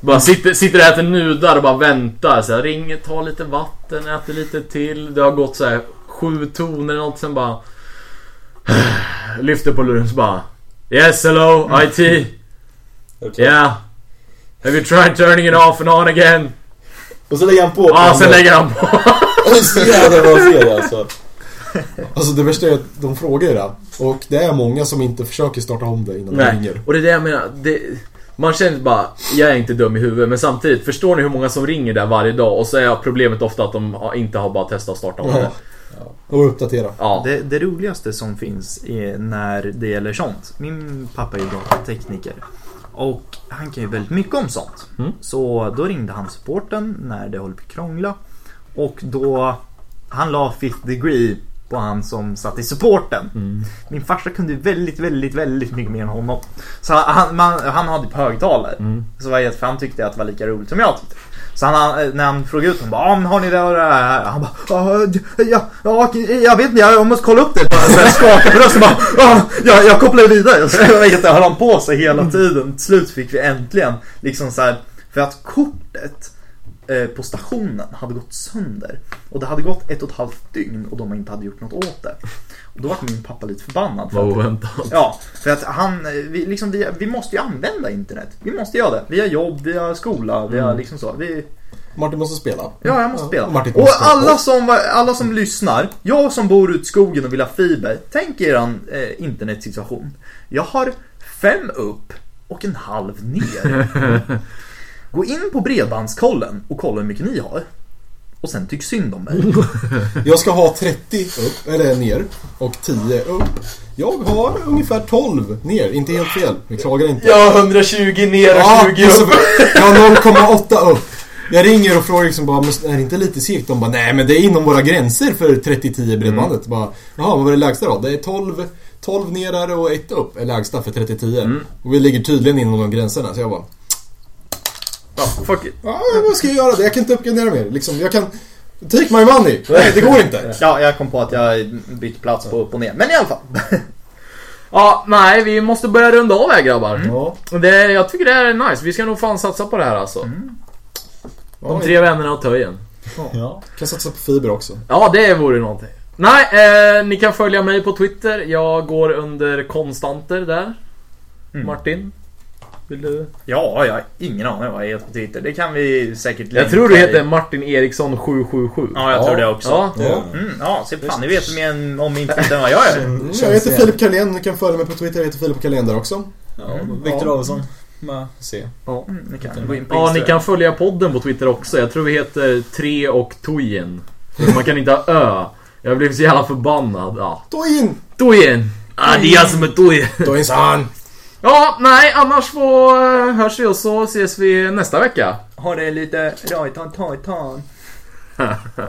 Bara sitter, sitter och äter nudlar och bara väntar. Så här, ringer, tar lite vatten, äter lite till. Det har gått så här sju toner eller något. Sen bara... Lyfter på luren så bara... Yes, hello, IT. Yeah. Have you tried turning it off and on again? Och så lägger han på. Ja, sen lägger han på. Och så jävla bra serie alltså. Alltså det värsta är att de frågar ju det. Och det är många som inte försöker starta om det innan de Nej, ringer. och det är det jag menar. Det, man känner bara, jag är inte dum i huvudet. Men samtidigt, förstår ni hur många som ringer där varje dag? Och så är problemet ofta att de inte har bara testat att starta om det. Och uppdatera. Ja. Det, det roligaste som finns är när det gäller sånt. Min pappa är ju datatekniker. Och han kan ju väldigt mycket om sånt. Mm. Så då ringde han supporten när det höll på att krångla. Och då han la fifth degree på han som satt i supporten. Mm. Min farsa kunde väldigt, väldigt, väldigt mycket mer än honom. Så han, man, han hade på högtalare. Mm. Så var det, för han tyckte att det var lika roligt som jag tyckte. Så han, eh, när han frågade ut honom, bara, ah, har ni det och det här? Han bara, ah, ja, ja, jag vet inte, jag måste kolla upp det. Han så här skakade på rösten bara, ah, ja, jag kopplar vidare. Så jag höll han på sig hela tiden. Till slut fick vi äntligen liksom så här, för att kortet på stationen hade gått sönder. Och det hade gått ett och ett halvt dygn och de inte hade gjort något åt det. Och då var min pappa lite förbannad. För Vad att, oväntat. ja, för att han, eh, vi, liksom, vi, vi måste ju använda internet. Vi måste göra det. Vi har jobb, vi har skola, vi har liksom så. Vi, Martin måste spela. ja, jag måste spela. och Och måste spela. alla som, alla som lyssnar, jag som bor ute i skogen och vill ha fiber, tänk er eh, internetsituation. Jag har fem upp och en halv ner. Gå in på Bredbandskollen och kolla hur mycket ni har. Och sen tyck synd om mig. Jag ska ha 30 upp, eller ner. Och 10 upp. Jag har ungefär 12 ner. Inte helt fel. Vi klagar inte. Jag har 120 ner och Ja, 20 och så- upp. Jag har 0,8 upp. Jag ringer och frågar liksom bara, är det inte lite segt? De bara, nej men det är inom våra gränser för 30-10 bredbandet. Bara, Jaha, vad var det lägsta då? Det är 12, 12 ner där och 1 upp är lägsta för 30-10. Mm. Och vi ligger tydligen inom de gränserna. Så jag bara, Ja, fuck it. ja, vad ska jag göra? Det? Jag kan inte uppgradera mer. Liksom, jag kan... Take my money! Nej, det går inte. Ja, jag kom på att jag bytte plats på upp och ner. Men i alla fall. Ja, nej, vi måste börja runda av här grabbar. Ja. Det, jag tycker det här är nice. Vi ska nog fan satsa på det här alltså. De Ja, tre vännerna och töjen. Ja. kan satsa på fiber också. Ja, det vore någonting. Nej, eh, ni kan följa mig på Twitter. Jag går under konstanter där. Mm. Martin? Vill du? Ja, jag har ingen aning vad jag heter på Twitter. Det kan vi säkert Jag tror du heter Martin Eriksson 777. Ja, jag tror det också. Ja. Ja. Mm, ja, se fan, ni vet mer om min Twitter än vad jag gör. Mm, Jag heter Filip Carlén, ni kan följa mig på Twitter, jag heter Filip Carlén där också. ja Viktor Ja. Adolfsson. Med C. Mm, ni kan gå in på Ja, ni kan följa podden på Twitter också. Jag tror vi heter Tre och Tojen. Man kan inte ha Ö. Jag blev så jävla förbannad. Ja. In! Tojen! Ah, det är jag som är Tojen. Ta in san! Ja, nej, annars får eh, hörs vi och så ses vi nästa vecka. Ha det lite rajtan, tajtan.